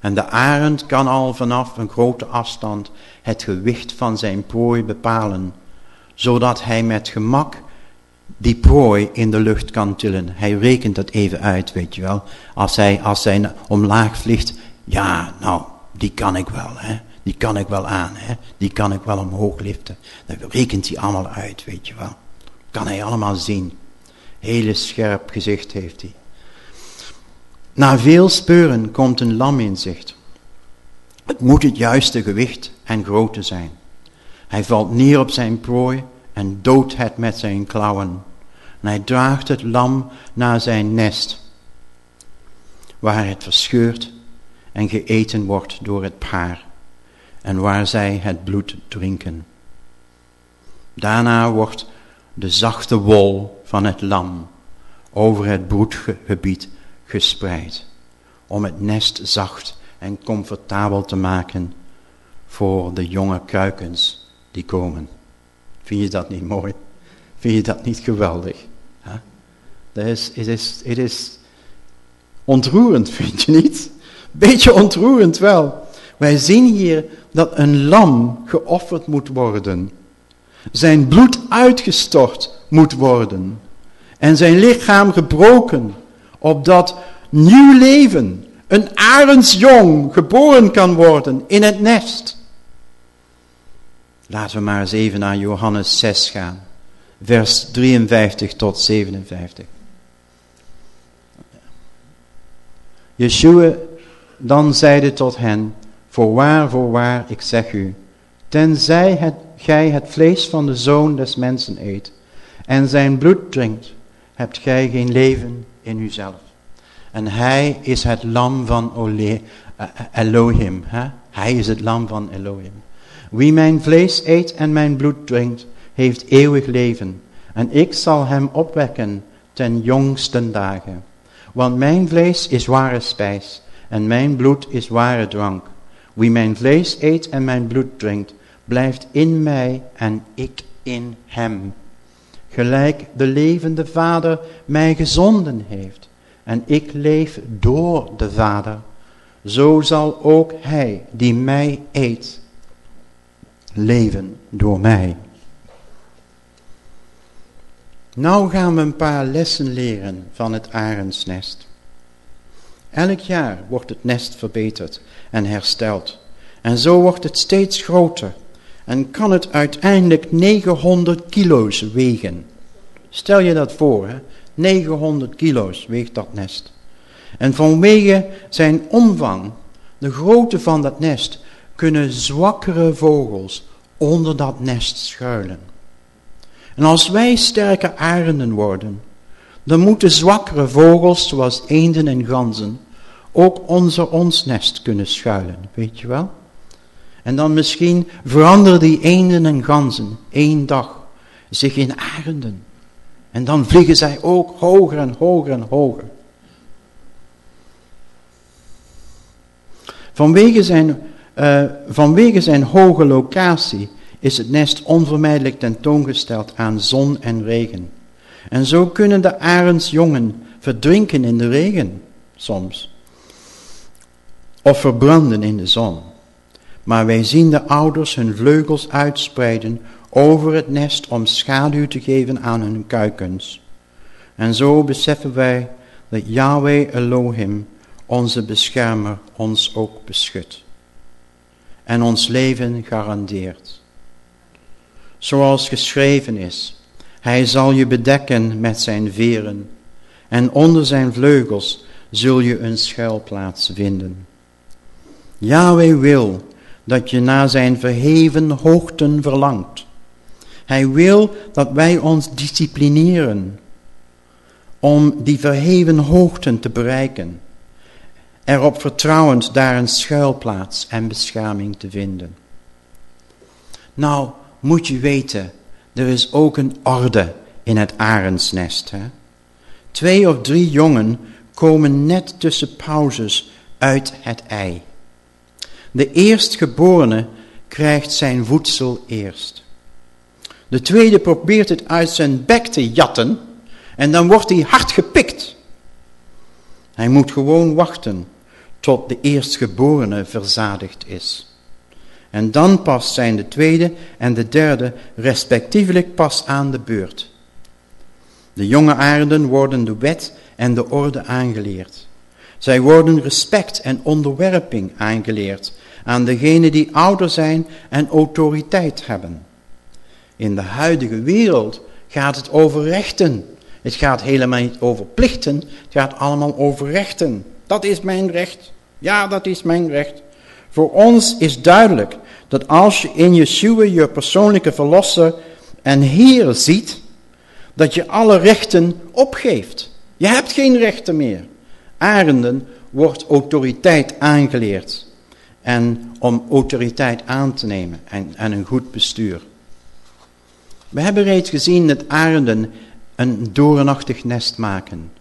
En de arend kan al vanaf een grote afstand het gewicht van zijn prooi bepalen, zodat hij met gemak die prooi in de lucht kan tillen. Hij rekent dat even uit, weet je wel. Als hij, als hij omlaag vliegt, ja, nou, die kan ik wel, hè. Die kan ik wel aan, hè. Die kan ik wel omhoog liften. Dat rekent hij allemaal uit, weet je wel. Kan hij allemaal zien. Hele scherp gezicht heeft hij. Na veel speuren komt een lam in zicht. Het moet het juiste gewicht en grootte zijn. Hij valt neer op zijn prooi en doodt het met zijn klauwen. En hij draagt het lam naar zijn nest, waar het verscheurd en geëten wordt door het paar, en waar zij het bloed drinken. Daarna wordt de zachte wol van het lam over het broedgebied gespreid, om het nest zacht en comfortabel te maken voor de jonge kuikens die komen. Vind je dat niet mooi? Vind je dat niet geweldig? Dat is, het, is, het is ontroerend, vind je niet? Beetje ontroerend wel. Wij zien hier dat een lam geofferd moet worden. Zijn bloed uitgestort moet worden. En zijn lichaam gebroken, opdat nieuw leven, een arendsjong, geboren kan worden in het nest. Laten we maar eens even naar Johannes 6 gaan, vers 53 tot 57. Yeshua dan zeide tot hen, voorwaar, voorwaar, ik zeg u, tenzij het, gij het vlees van de Zoon des mensen eet en zijn bloed drinkt, hebt gij geen leven in uzelf. En hij is het lam van uh, Elohim. Hè? Hij is het lam van Elohim. Wie mijn vlees eet en mijn bloed drinkt, heeft eeuwig leven. En ik zal hem opwekken ten jongsten dagen. Want mijn vlees is ware spijs en mijn bloed is ware drank. Wie mijn vlees eet en mijn bloed drinkt, blijft in mij en ik in hem. Gelijk de levende Vader mij gezonden heeft en ik leef door de Vader, zo zal ook hij die mij eet, leven door mij. Nou gaan we een paar lessen leren van het arendsnest. Elk jaar wordt het nest verbeterd en hersteld. En zo wordt het steeds groter en kan het uiteindelijk 900 kilo's wegen. Stel je dat voor, hè? 900 kilo's weegt dat nest. En vanwege zijn omvang, de grootte van dat nest, kunnen zwakkere vogels onder dat nest schuilen. En als wij sterke arenden worden, dan moeten zwakkere vogels zoals eenden en ganzen ook onder ons nest kunnen schuilen, weet je wel? En dan misschien veranderen die eenden en ganzen één dag zich in arenden. En dan vliegen zij ook hoger en hoger en hoger. Vanwege zijn, uh, vanwege zijn hoge locatie is het nest onvermijdelijk tentoongesteld aan zon en regen. En zo kunnen de arendsjongen verdrinken in de regen soms. Of verbranden in de zon. Maar wij zien de ouders hun vleugels uitspreiden over het nest om schaduw te geven aan hun kuikens. En zo beseffen wij dat Yahweh Elohim, onze beschermer, ons ook beschut. En ons leven garandeert. Zoals geschreven is, hij zal je bedekken met zijn veren en onder zijn vleugels zul je een schuilplaats vinden. Yahweh wil dat je naar zijn verheven hoogten verlangt. Hij wil dat wij ons disciplineren om die verheven hoogten te bereiken. Erop vertrouwend daar een schuilplaats en bescherming te vinden. Nou, moet je weten, er is ook een orde in het arendsnest. Hè? Twee of drie jongen komen net tussen pauzes uit het ei. De eerstgeborene krijgt zijn voedsel eerst. De tweede probeert het uit zijn bek te jatten en dan wordt hij hard gepikt. Hij moet gewoon wachten tot de eerstgeborene verzadigd is. En dan pas zijn de tweede en de derde respectievelijk pas aan de beurt. De jonge aarden worden de wet en de orde aangeleerd. Zij worden respect en onderwerping aangeleerd aan degenen die ouder zijn en autoriteit hebben. In de huidige wereld gaat het over rechten. Het gaat helemaal niet over plichten, het gaat allemaal over rechten. Dat is mijn recht. Ja, dat is mijn recht. Voor ons is duidelijk dat als je in Yeshua je persoonlijke verlosser en Heer ziet, dat je alle rechten opgeeft. Je hebt geen rechten meer. Arenden wordt autoriteit aangeleerd. En om autoriteit aan te nemen en, en een goed bestuur. We hebben reeds gezien dat arenden een doornachtig nest maken.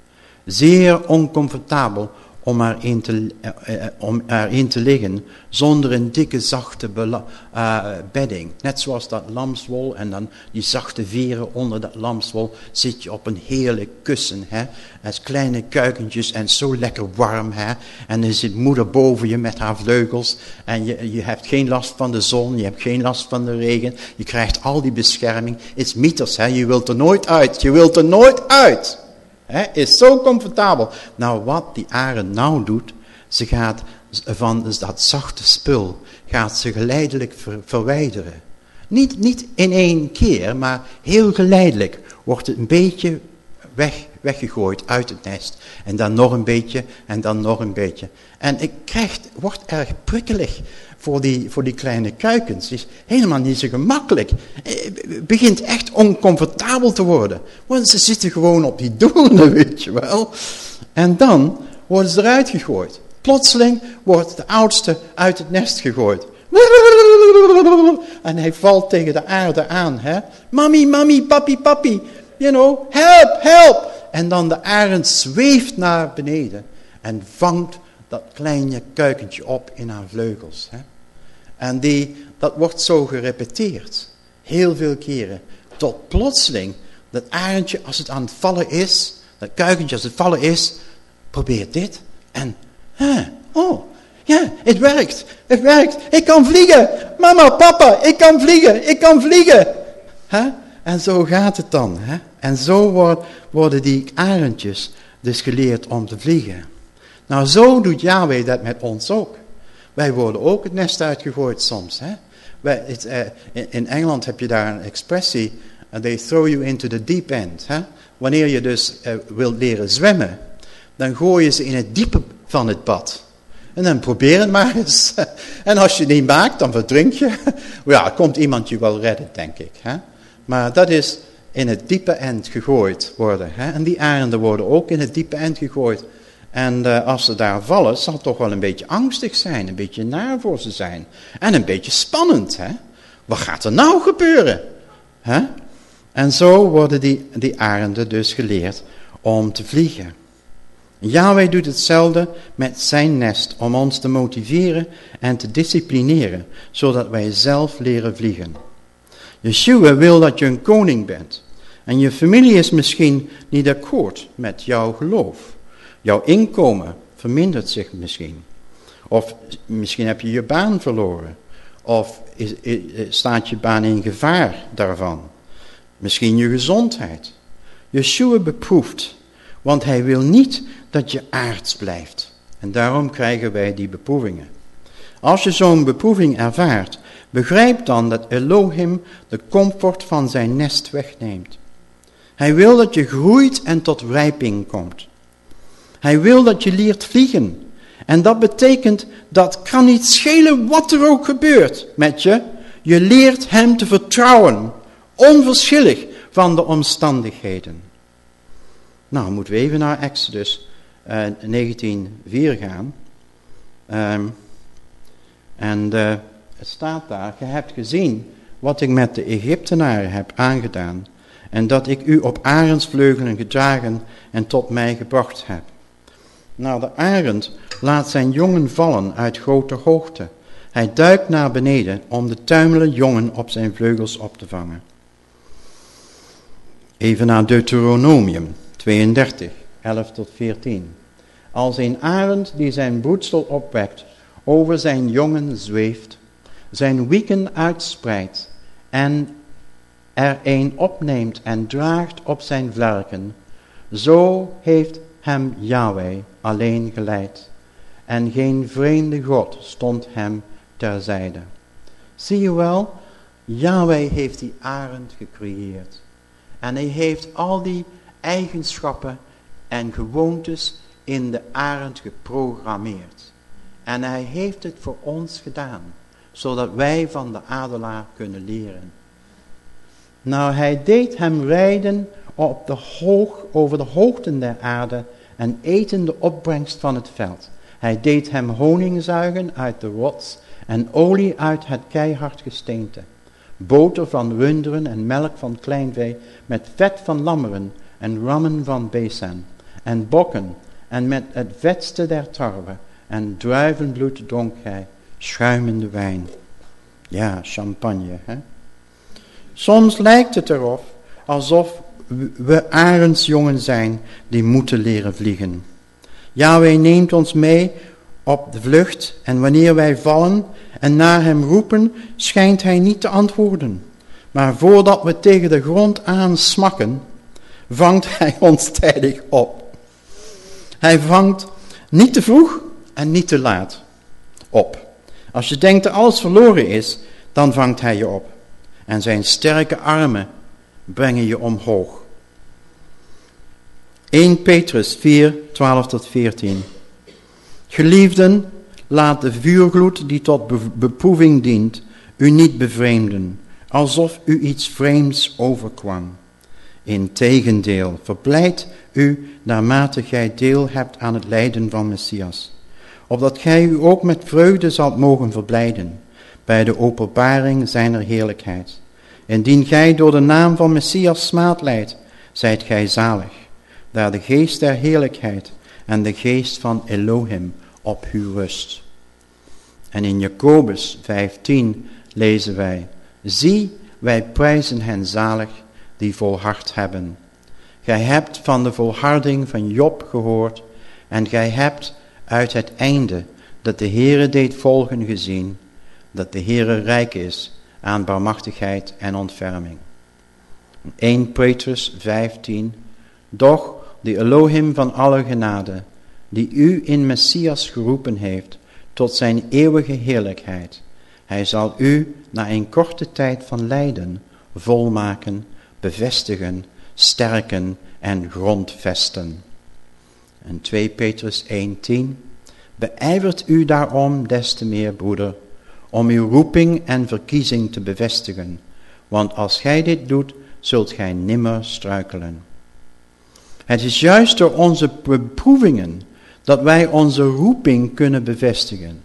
Zeer oncomfortabel om erin te, uh, om erin te liggen zonder een dikke zachte uh, bedding. Net zoals dat lamswol en dan die zachte veren onder dat lamswol zit je op een heerlijk kussen. Hè? Als kleine kuikentjes en zo lekker warm. Hè? En dan zit moeder boven je met haar vleugels en je, je hebt geen last van de zon, je hebt geen last van de regen. Je krijgt al die bescherming. Het is mythos, hè? je wilt er nooit uit, je wilt er nooit uit. He, is zo comfortabel. Nou, wat die arend nou doet, ze gaat van dat zachte spul, gaat ze geleidelijk verwijderen. Niet, niet in één keer, maar heel geleidelijk wordt het een beetje weg, weggegooid uit het nest. En dan nog een beetje en dan nog een beetje. En ik krijg, wordt erg prikkelig voor die, voor die kleine kuikens. Het is helemaal niet zo gemakkelijk. Het begint echt oncomfortabel te worden. Want ze zitten gewoon op die doelen, weet je wel. En dan worden ze eruit gegooid. Plotseling wordt de oudste uit het nest gegooid. En hij valt tegen de aarde aan. Hè? Mami, mami, papi, papi. You know, help, help. En dan de arend zweeft naar beneden en vangt dat kleine kuikentje op in haar vleugels. Hè? En die, dat wordt zo gerepeteerd. Heel veel keren. Tot plotseling dat arendje als het aan het vallen is. Dat kuikentje als het vallen is. Probeert dit. En, huh, oh, ja, het werkt. Het werkt. Ik kan vliegen. Mama, papa, ik kan vliegen. Ik kan vliegen. Huh? En zo gaat het dan. Hè? En zo worden die arendjes dus geleerd om te vliegen. Nou, zo doet Yahweh dat met ons ook. Wij worden ook het nest uitgegooid soms. Hè? Wij, het, uh, in, Engeland heb je daar een expressie, uh, they throw you into the deep end. Hè? wanneer je dus uh, wilt leren zwemmen, dan gooi je ze in het diepe van het bad. En dan probeer het maar eens. En als je niet maakt, dan verdrink je. Ja, komt iemand je wel redden, denk ik. Hè? Maar dat is in het diepe eind gegooid worden. Hè? En die arenden worden ook in het diepe eind gegooid. En uh, als ze daar vallen, zal het toch wel een beetje angstig zijn. Een beetje naar voor ze zijn. En een beetje spannend. Hè? Wat gaat er nou gebeuren? Hè? En zo worden die, die arenden dus geleerd om te vliegen. Yahweh doet hetzelfde met zijn nest om ons te motiveren en te disciplineren, zodat wij zelf leren vliegen. Yeshua wil dat je een koning bent. En je familie is misschien niet akkoord met jouw geloof. Jouw inkomen vermindert zich misschien. Of misschien heb je je baan verloren. Of is, staat je baan in gevaar daarvan. Misschien je gezondheid. Yeshua beproeft, want hij wil niet dat je aards blijft. En daarom krijgen wij die beproevingen. Als je zo'n beproeving ervaart, begrijp dan dat Elohim de comfort van zijn nest wegneemt. Hij wil dat je groeit en tot rijping komt. Hij wil dat je leert vliegen. En dat betekent dat kan niet schelen wat er ook gebeurt met je. Je leert hem te vertrouwen, onverschillig van de omstandigheden. Nou, moeten we even naar Exodus uh, eh, 19.4 gaan. Um, en uh, het staat daar, je hebt gezien wat ik met de Egyptenaren heb aangedaan. En dat ik u op arendsvleugelen gedragen en tot mij gebracht heb. Nou, de arend laat zijn jongen vallen uit grote hoogte. Hij duikt naar beneden om de tuimele jongen op zijn vleugels op te vangen. Even naar Deuteronomium 32, 11 tot 14. Als een arend die zijn broedsel opwekt, over zijn jongen zweeft, zijn wieken uitspreidt en er een opneemt en draagt op zijn vlerken, zo heeft hem Yahweh alleen geleid. En geen vreemde God stond hem terzijde. Zie je wel, Yahweh heeft die arend gecreëerd. En hij heeft al die eigenschappen en gewoontes in de arend geprogrammeerd. En hij heeft het voor ons gedaan, zodat wij van de adelaar kunnen leren. Nou, hij deed hem rijden op de hoog, over de hoogten der aarde en eten de opbrengst van het veld. Hij deed hem honing zuigen uit de rots en olie uit het keihard gesteente. Boter van runderen en melk van kleinvee met vet van lammeren en rammen van besan en bokken en met het vetste der tarwe en druivenbloed dronk hij, schuimende wijn. Ja, champagne, hè. Soms lijkt het erop alsof we arendsjongen zijn die moeten leren vliegen. Yahweh neemt ons mee op de vlucht en wanneer wij vallen en naar hem roepen, schijnt hij niet te antwoorden. Maar voordat we tegen de grond aansmakken, vangt hij ons tijdig op. Hij vangt niet te vroeg en niet te laat op. Als je denkt dat alles verloren is, dan vangt hij je op. En zijn sterke armen brengen je omhoog. 1 Petrus 4, 12 tot 14. Geliefden, laat de vuurgloed die tot beproeving dient, u niet bevreemden, alsof u iets vreemds overkwam. Integendeel, verblijd u naarmate gij deel hebt aan het lijden van Messias, opdat gij u ook met vreugde zult mogen verblijden bij de openbaring zijner heerlijkheid. Indien gij door de naam van Messias smaad leidt, zijt gij zalig daar de geest der heerlijkheid en de geest van Elohim op u rust. En in Jacobus 15 lezen wij, zie, wij prijzen hen zalig die volhard hebben. Gij hebt van de volharding van Job gehoord en gij hebt uit het einde dat de Heere deed volgen gezien, dat de Heere rijk is aan barmachtigheid en ontferming. 1 Petrus 15, doch de Elohim van alle genade, die u in Messias geroepen heeft tot zijn eeuwige heerlijkheid. Hij zal u na een korte tijd van lijden volmaken, bevestigen, sterken en grondvesten. En 2 Petrus 1:10 Beijvert u daarom des te meer, broeder, om uw roeping en verkiezing te bevestigen. Want als gij dit doet, zult gij nimmer struikelen. Het is juist door onze beproevingen dat wij onze roeping kunnen bevestigen.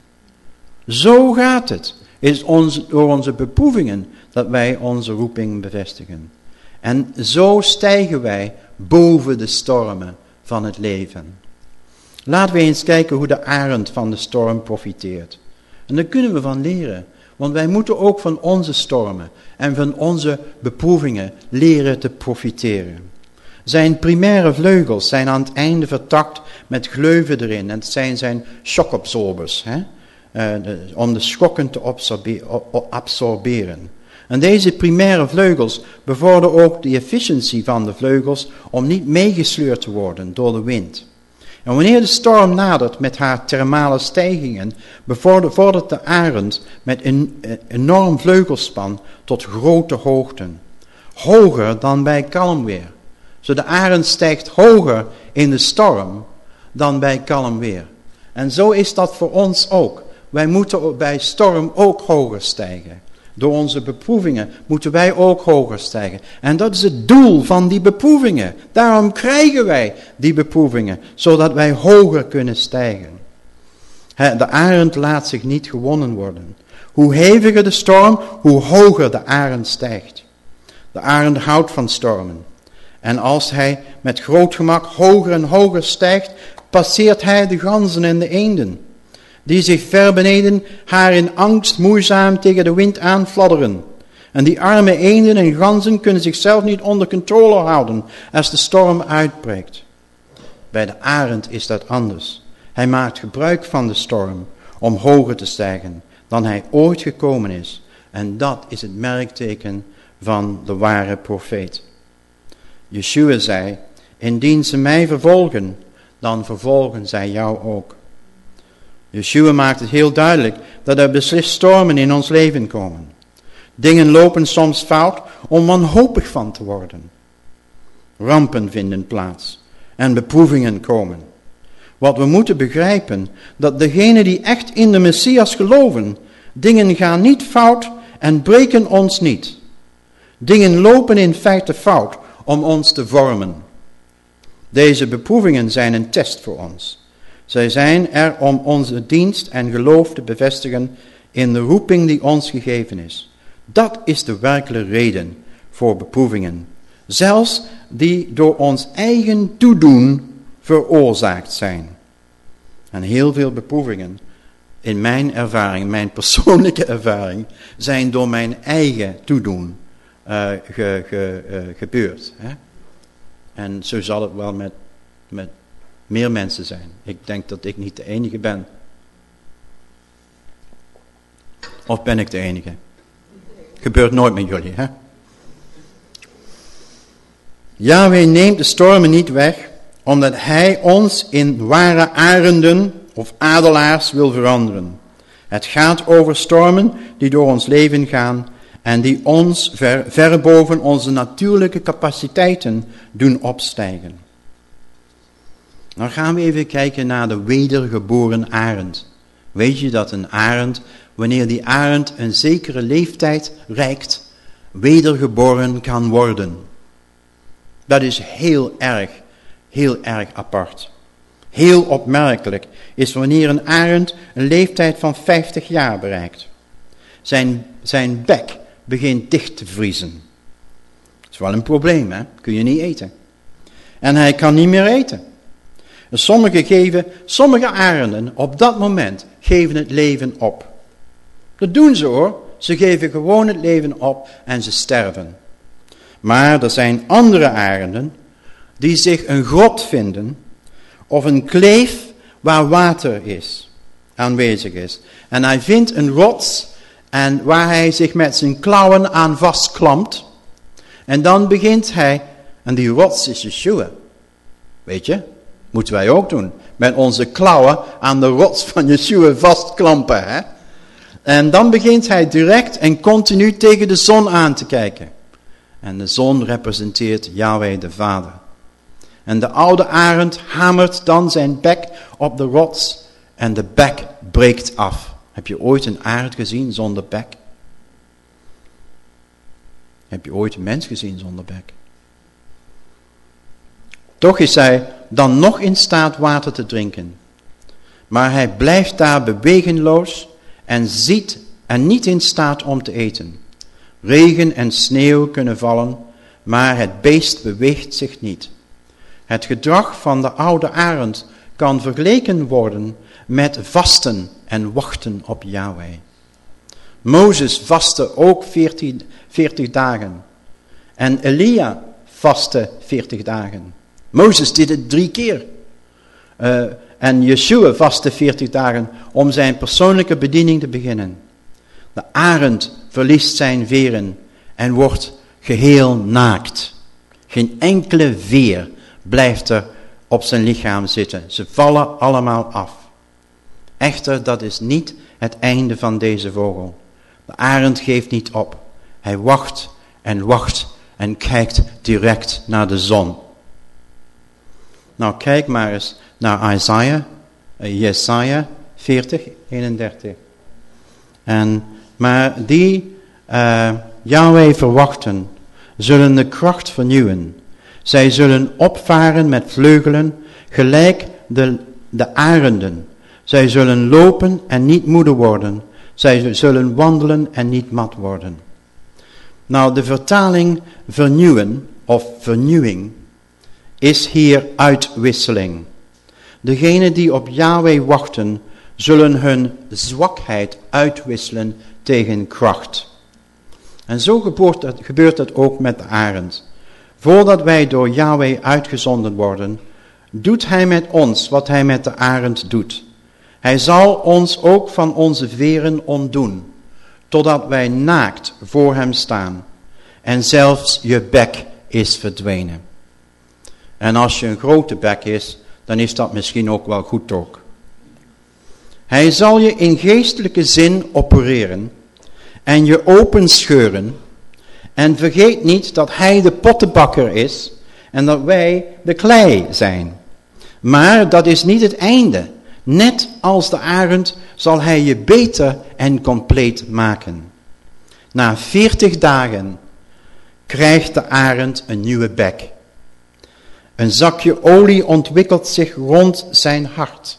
Zo gaat het. Is ons, door onze beproevingen dat wij onze roeping bevestigen. En zo stijgen wij boven de stormen van het leven. Laten we eens kijken hoe de arend van de storm profiteert. En daar kunnen we van leren. Want wij moeten ook van onze stormen en van onze beproevingen leren te profiteren. Zijn primaire vleugels zijn aan het einde vertakt met gleuven erin. En het zijn zijn shockabsorbers. Hè? Uh, om de schokken te absorberen. En deze primaire vleugels bevorderen ook de efficiëntie van de vleugels om niet meegesleurd te worden door de wind. En wanneer de storm nadert met haar thermale stijgingen, bevordert de arend met een enorm vleugelspan tot grote hoogten. Hoger dan bij kalm weer. Zo de arend stijgt hoger in de storm dan bij kalm weer. En zo is dat voor ons ook. Wij moeten bij storm ook hoger stijgen. Door onze beproevingen moeten wij ook hoger stijgen. En dat is het doel van die beproevingen. Daarom krijgen wij die beproevingen, zodat wij hoger kunnen stijgen. De arend laat zich niet gewonnen worden. Hoe heviger de storm, hoe hoger de arend stijgt. De arend houdt van stormen. En als hij met groot gemak hoger en hoger stijgt, passeert hij de ganzen en de eenden die zich ver beneden haar in angst moeizaam tegen de wind aanfladderen. En die arme eenden en ganzen kunnen zichzelf niet onder controle houden als de storm uitbreekt. Bij de arend is dat anders. Hij maakt gebruik van de storm om hoger te stijgen dan hij ooit gekomen is. En dat is het merkteken van de ware profeet. Yeshua zei, indien ze mij vervolgen, dan vervolgen zij jou ook. Yeshua maakt het heel duidelijk dat er beslist stormen in ons leven komen. Dingen lopen soms fout om wanhopig van te worden. Rampen vinden plaats en beproevingen komen. Wat we moeten begrijpen, dat degenen die echt in de Messias geloven, dingen gaan niet fout en breken ons niet. Dingen lopen in feite fout om ons te vormen. Deze beproevingen zijn een test voor ons. Zij zijn er om onze dienst en geloof te bevestigen in de roeping die ons gegeven is. Dat is de werkelijke reden voor beproevingen. Zelfs die door ons eigen toedoen veroorzaakt zijn. En heel veel beproevingen, in mijn ervaring, mijn persoonlijke ervaring, zijn door mijn eigen toedoen ge, ge, uh, gebeurd. Hè? En zo zal het wel met, met meer mensen zijn. Ik denk dat ik niet de enige ben. Of ben ik de enige? Gebeurt nooit met jullie, hè? Yahweh neemt de stormen niet weg, omdat hij ons in ware arenden of adelaars wil veranderen. Het gaat over stormen die door ons leven gaan en die ons ver, ver boven onze natuurlijke capaciteiten doen opstijgen. Dan gaan we even kijken naar de wedergeboren arend. Weet je dat een arend, wanneer die arend een zekere leeftijd reikt, wedergeboren kan worden? Dat is heel erg, heel erg apart. Heel opmerkelijk is wanneer een arend een leeftijd van 50 jaar bereikt. Zijn, zijn bek begint dicht te vriezen. Dat is wel een probleem, hè? Kun je niet eten. En hij kan niet meer eten. Sommigen geven, sommige arenden op dat moment geven het leven op. Dat doen ze hoor. Ze geven gewoon het leven op en ze sterven. Maar er zijn andere arenden die zich een grot vinden of een kleef waar water is, aanwezig is. En hij vindt een rots en waar hij zich met zijn klauwen aan vastklampt. En dan begint hij, en die rots is Yeshua. Weet je? Moeten wij ook doen. Met onze klauwen aan de rots van Yeshua vastklampen. Hè? En dan begint hij direct en continu tegen de zon aan te kijken. En de zon representeert Yahweh de Vader. En de oude arend hamert dan zijn bek op de rots en de bek breekt af. Heb je ooit een arend gezien zonder bek? Heb je ooit een mens gezien zonder bek? Toch is hij dan nog in staat water te drinken. Maar hij blijft daar bewegenloos en ziet en niet in staat om te eten. Regen en sneeuw kunnen vallen, maar het beest beweegt zich niet. Het gedrag van de oude arend kan vergeleken worden met vasten en wachten op Yahweh. Mozes vastte ook 40, 40 dagen. En Elia vastte 40 dagen. Mozes deed het drie keer. Uh, en Yeshua vastte 40 dagen om zijn persoonlijke bediening te beginnen. De arend verliest zijn veren en wordt geheel naakt. Geen enkele veer blijft er op zijn lichaam zitten. Ze vallen allemaal af. Echter, dat is niet het einde van deze vogel. De arend geeft niet op. Hij wacht en wacht en kijkt direct naar de zon. Nou, kijk maar eens naar Isaiah, uh, Jesaja 40, 31. En, maar die uh, Yahweh verwachten, zullen de kracht vernieuwen. Zij zullen opvaren met vleugelen, gelijk de, de arenden. Zij zullen lopen en niet moede worden. Zij zullen wandelen en niet mat worden. Nou, de vertaling vernieuwen of vernieuwing is hier uitwisseling. Degenen die op Yahweh wachten, zullen hun zwakheid uitwisselen tegen kracht. En zo gebeurt het ook met de arend. Voordat wij door Yahweh uitgezonden worden, doet hij met ons wat hij met de arend doet. Hij zal ons ook van onze veren ontdoen, totdat wij naakt voor hem staan. En zelfs je bek is verdwenen. En als je een grote bek is, dan is dat misschien ook wel goed ook. Hij zal je in geestelijke zin opereren en je openscheuren. En vergeet niet dat hij de pottenbakker is en dat wij de klei zijn. Maar dat is niet het einde. Net als de arend zal hij je beter en compleet maken. Na veertig dagen krijgt de arend een nieuwe bek. Een zakje olie ontwikkelt zich rond zijn hart.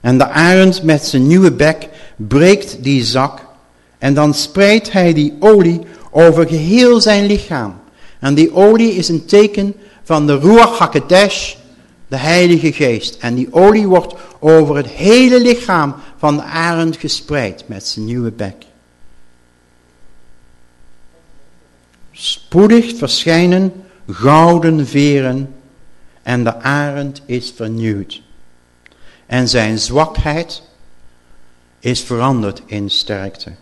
En de arend met zijn nieuwe bek breekt die zak en dan spreidt hij die olie over geheel zijn lichaam. En die olie is een teken van de Ruach HaKodesh, de Heilige Geest. En die olie wordt over het hele lichaam van de arend gespreid met zijn nieuwe bek. Spoedig verschijnen gouden veren en de arend is vernieuwd. En zijn zwakheid is veranderd in sterkte.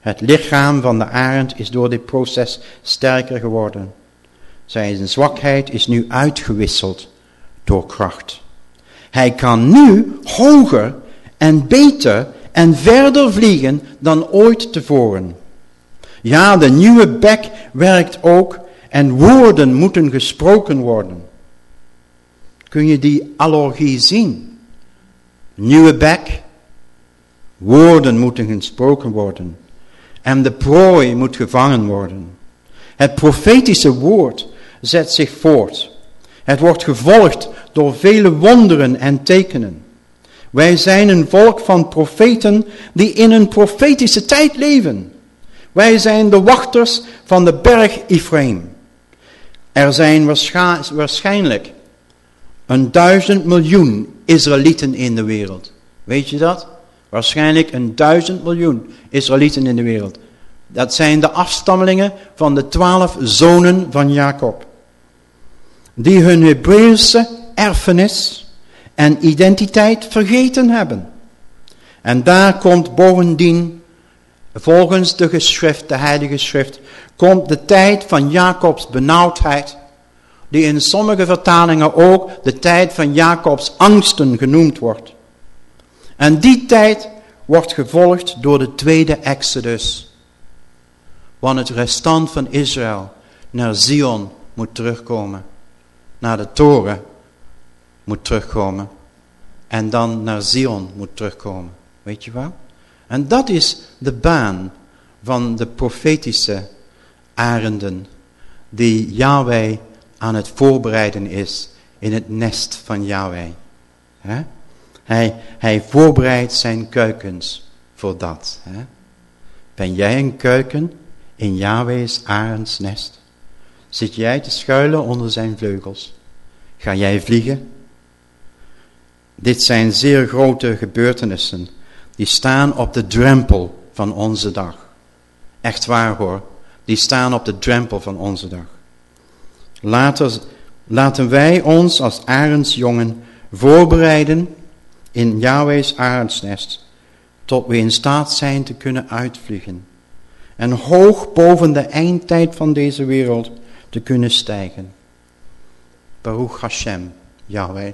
Het lichaam van de arend is door dit proces sterker geworden. Zijn zwakheid is nu uitgewisseld door kracht. Hij kan nu hoger en beter en verder vliegen dan ooit tevoren. Ja, de nieuwe bek werkt ook en woorden moeten gesproken worden. Kun je die allergie zien? Nieuwe bek, woorden moeten gesproken worden. En de prooi moet gevangen worden. Het profetische woord zet zich voort. Het wordt gevolgd door vele wonderen en tekenen. Wij zijn een volk van profeten die in een profetische tijd leven. Wij zijn de wachters van de berg Ephraim. Er zijn waarschijnlijk een duizend miljoen Israëlieten in de wereld. Weet je dat? Waarschijnlijk een duizend miljoen Israëlieten in de wereld. Dat zijn de afstammelingen van de twaalf zonen van Jacob. Die hun Hebreeuwse erfenis en identiteit vergeten hebben. En daar komt bovendien, volgens de geschrift, de heilige schrift, komt de tijd van Jacobs benauwdheid, die in sommige vertalingen ook de tijd van Jacobs angsten genoemd wordt. En die tijd wordt gevolgd door de tweede Exodus, wanneer het restant van Israël naar Zion moet terugkomen. Naar de toren moet terugkomen en dan naar Zion moet terugkomen. Weet je wel? En dat is de baan van de profetische arenden die Yahweh aan het voorbereiden is in het nest van Yahweh. Hij, hij voorbereidt zijn keukens voor dat. Ben jij een keuken in Yahweh's arendsnest? Zit jij te schuilen onder zijn vleugels? Ga jij vliegen? Dit zijn zeer grote gebeurtenissen. Die staan op de drempel van onze dag. Echt waar hoor. Die staan op de drempel van onze dag. Laten, laten wij ons als arendsjongen voorbereiden in Yahweh's arendsnest. Tot we in staat zijn te kunnen uitvliegen. En hoog boven de eindtijd van deze wereld te kunnen stijgen. Baruch Hashem, Yahweh.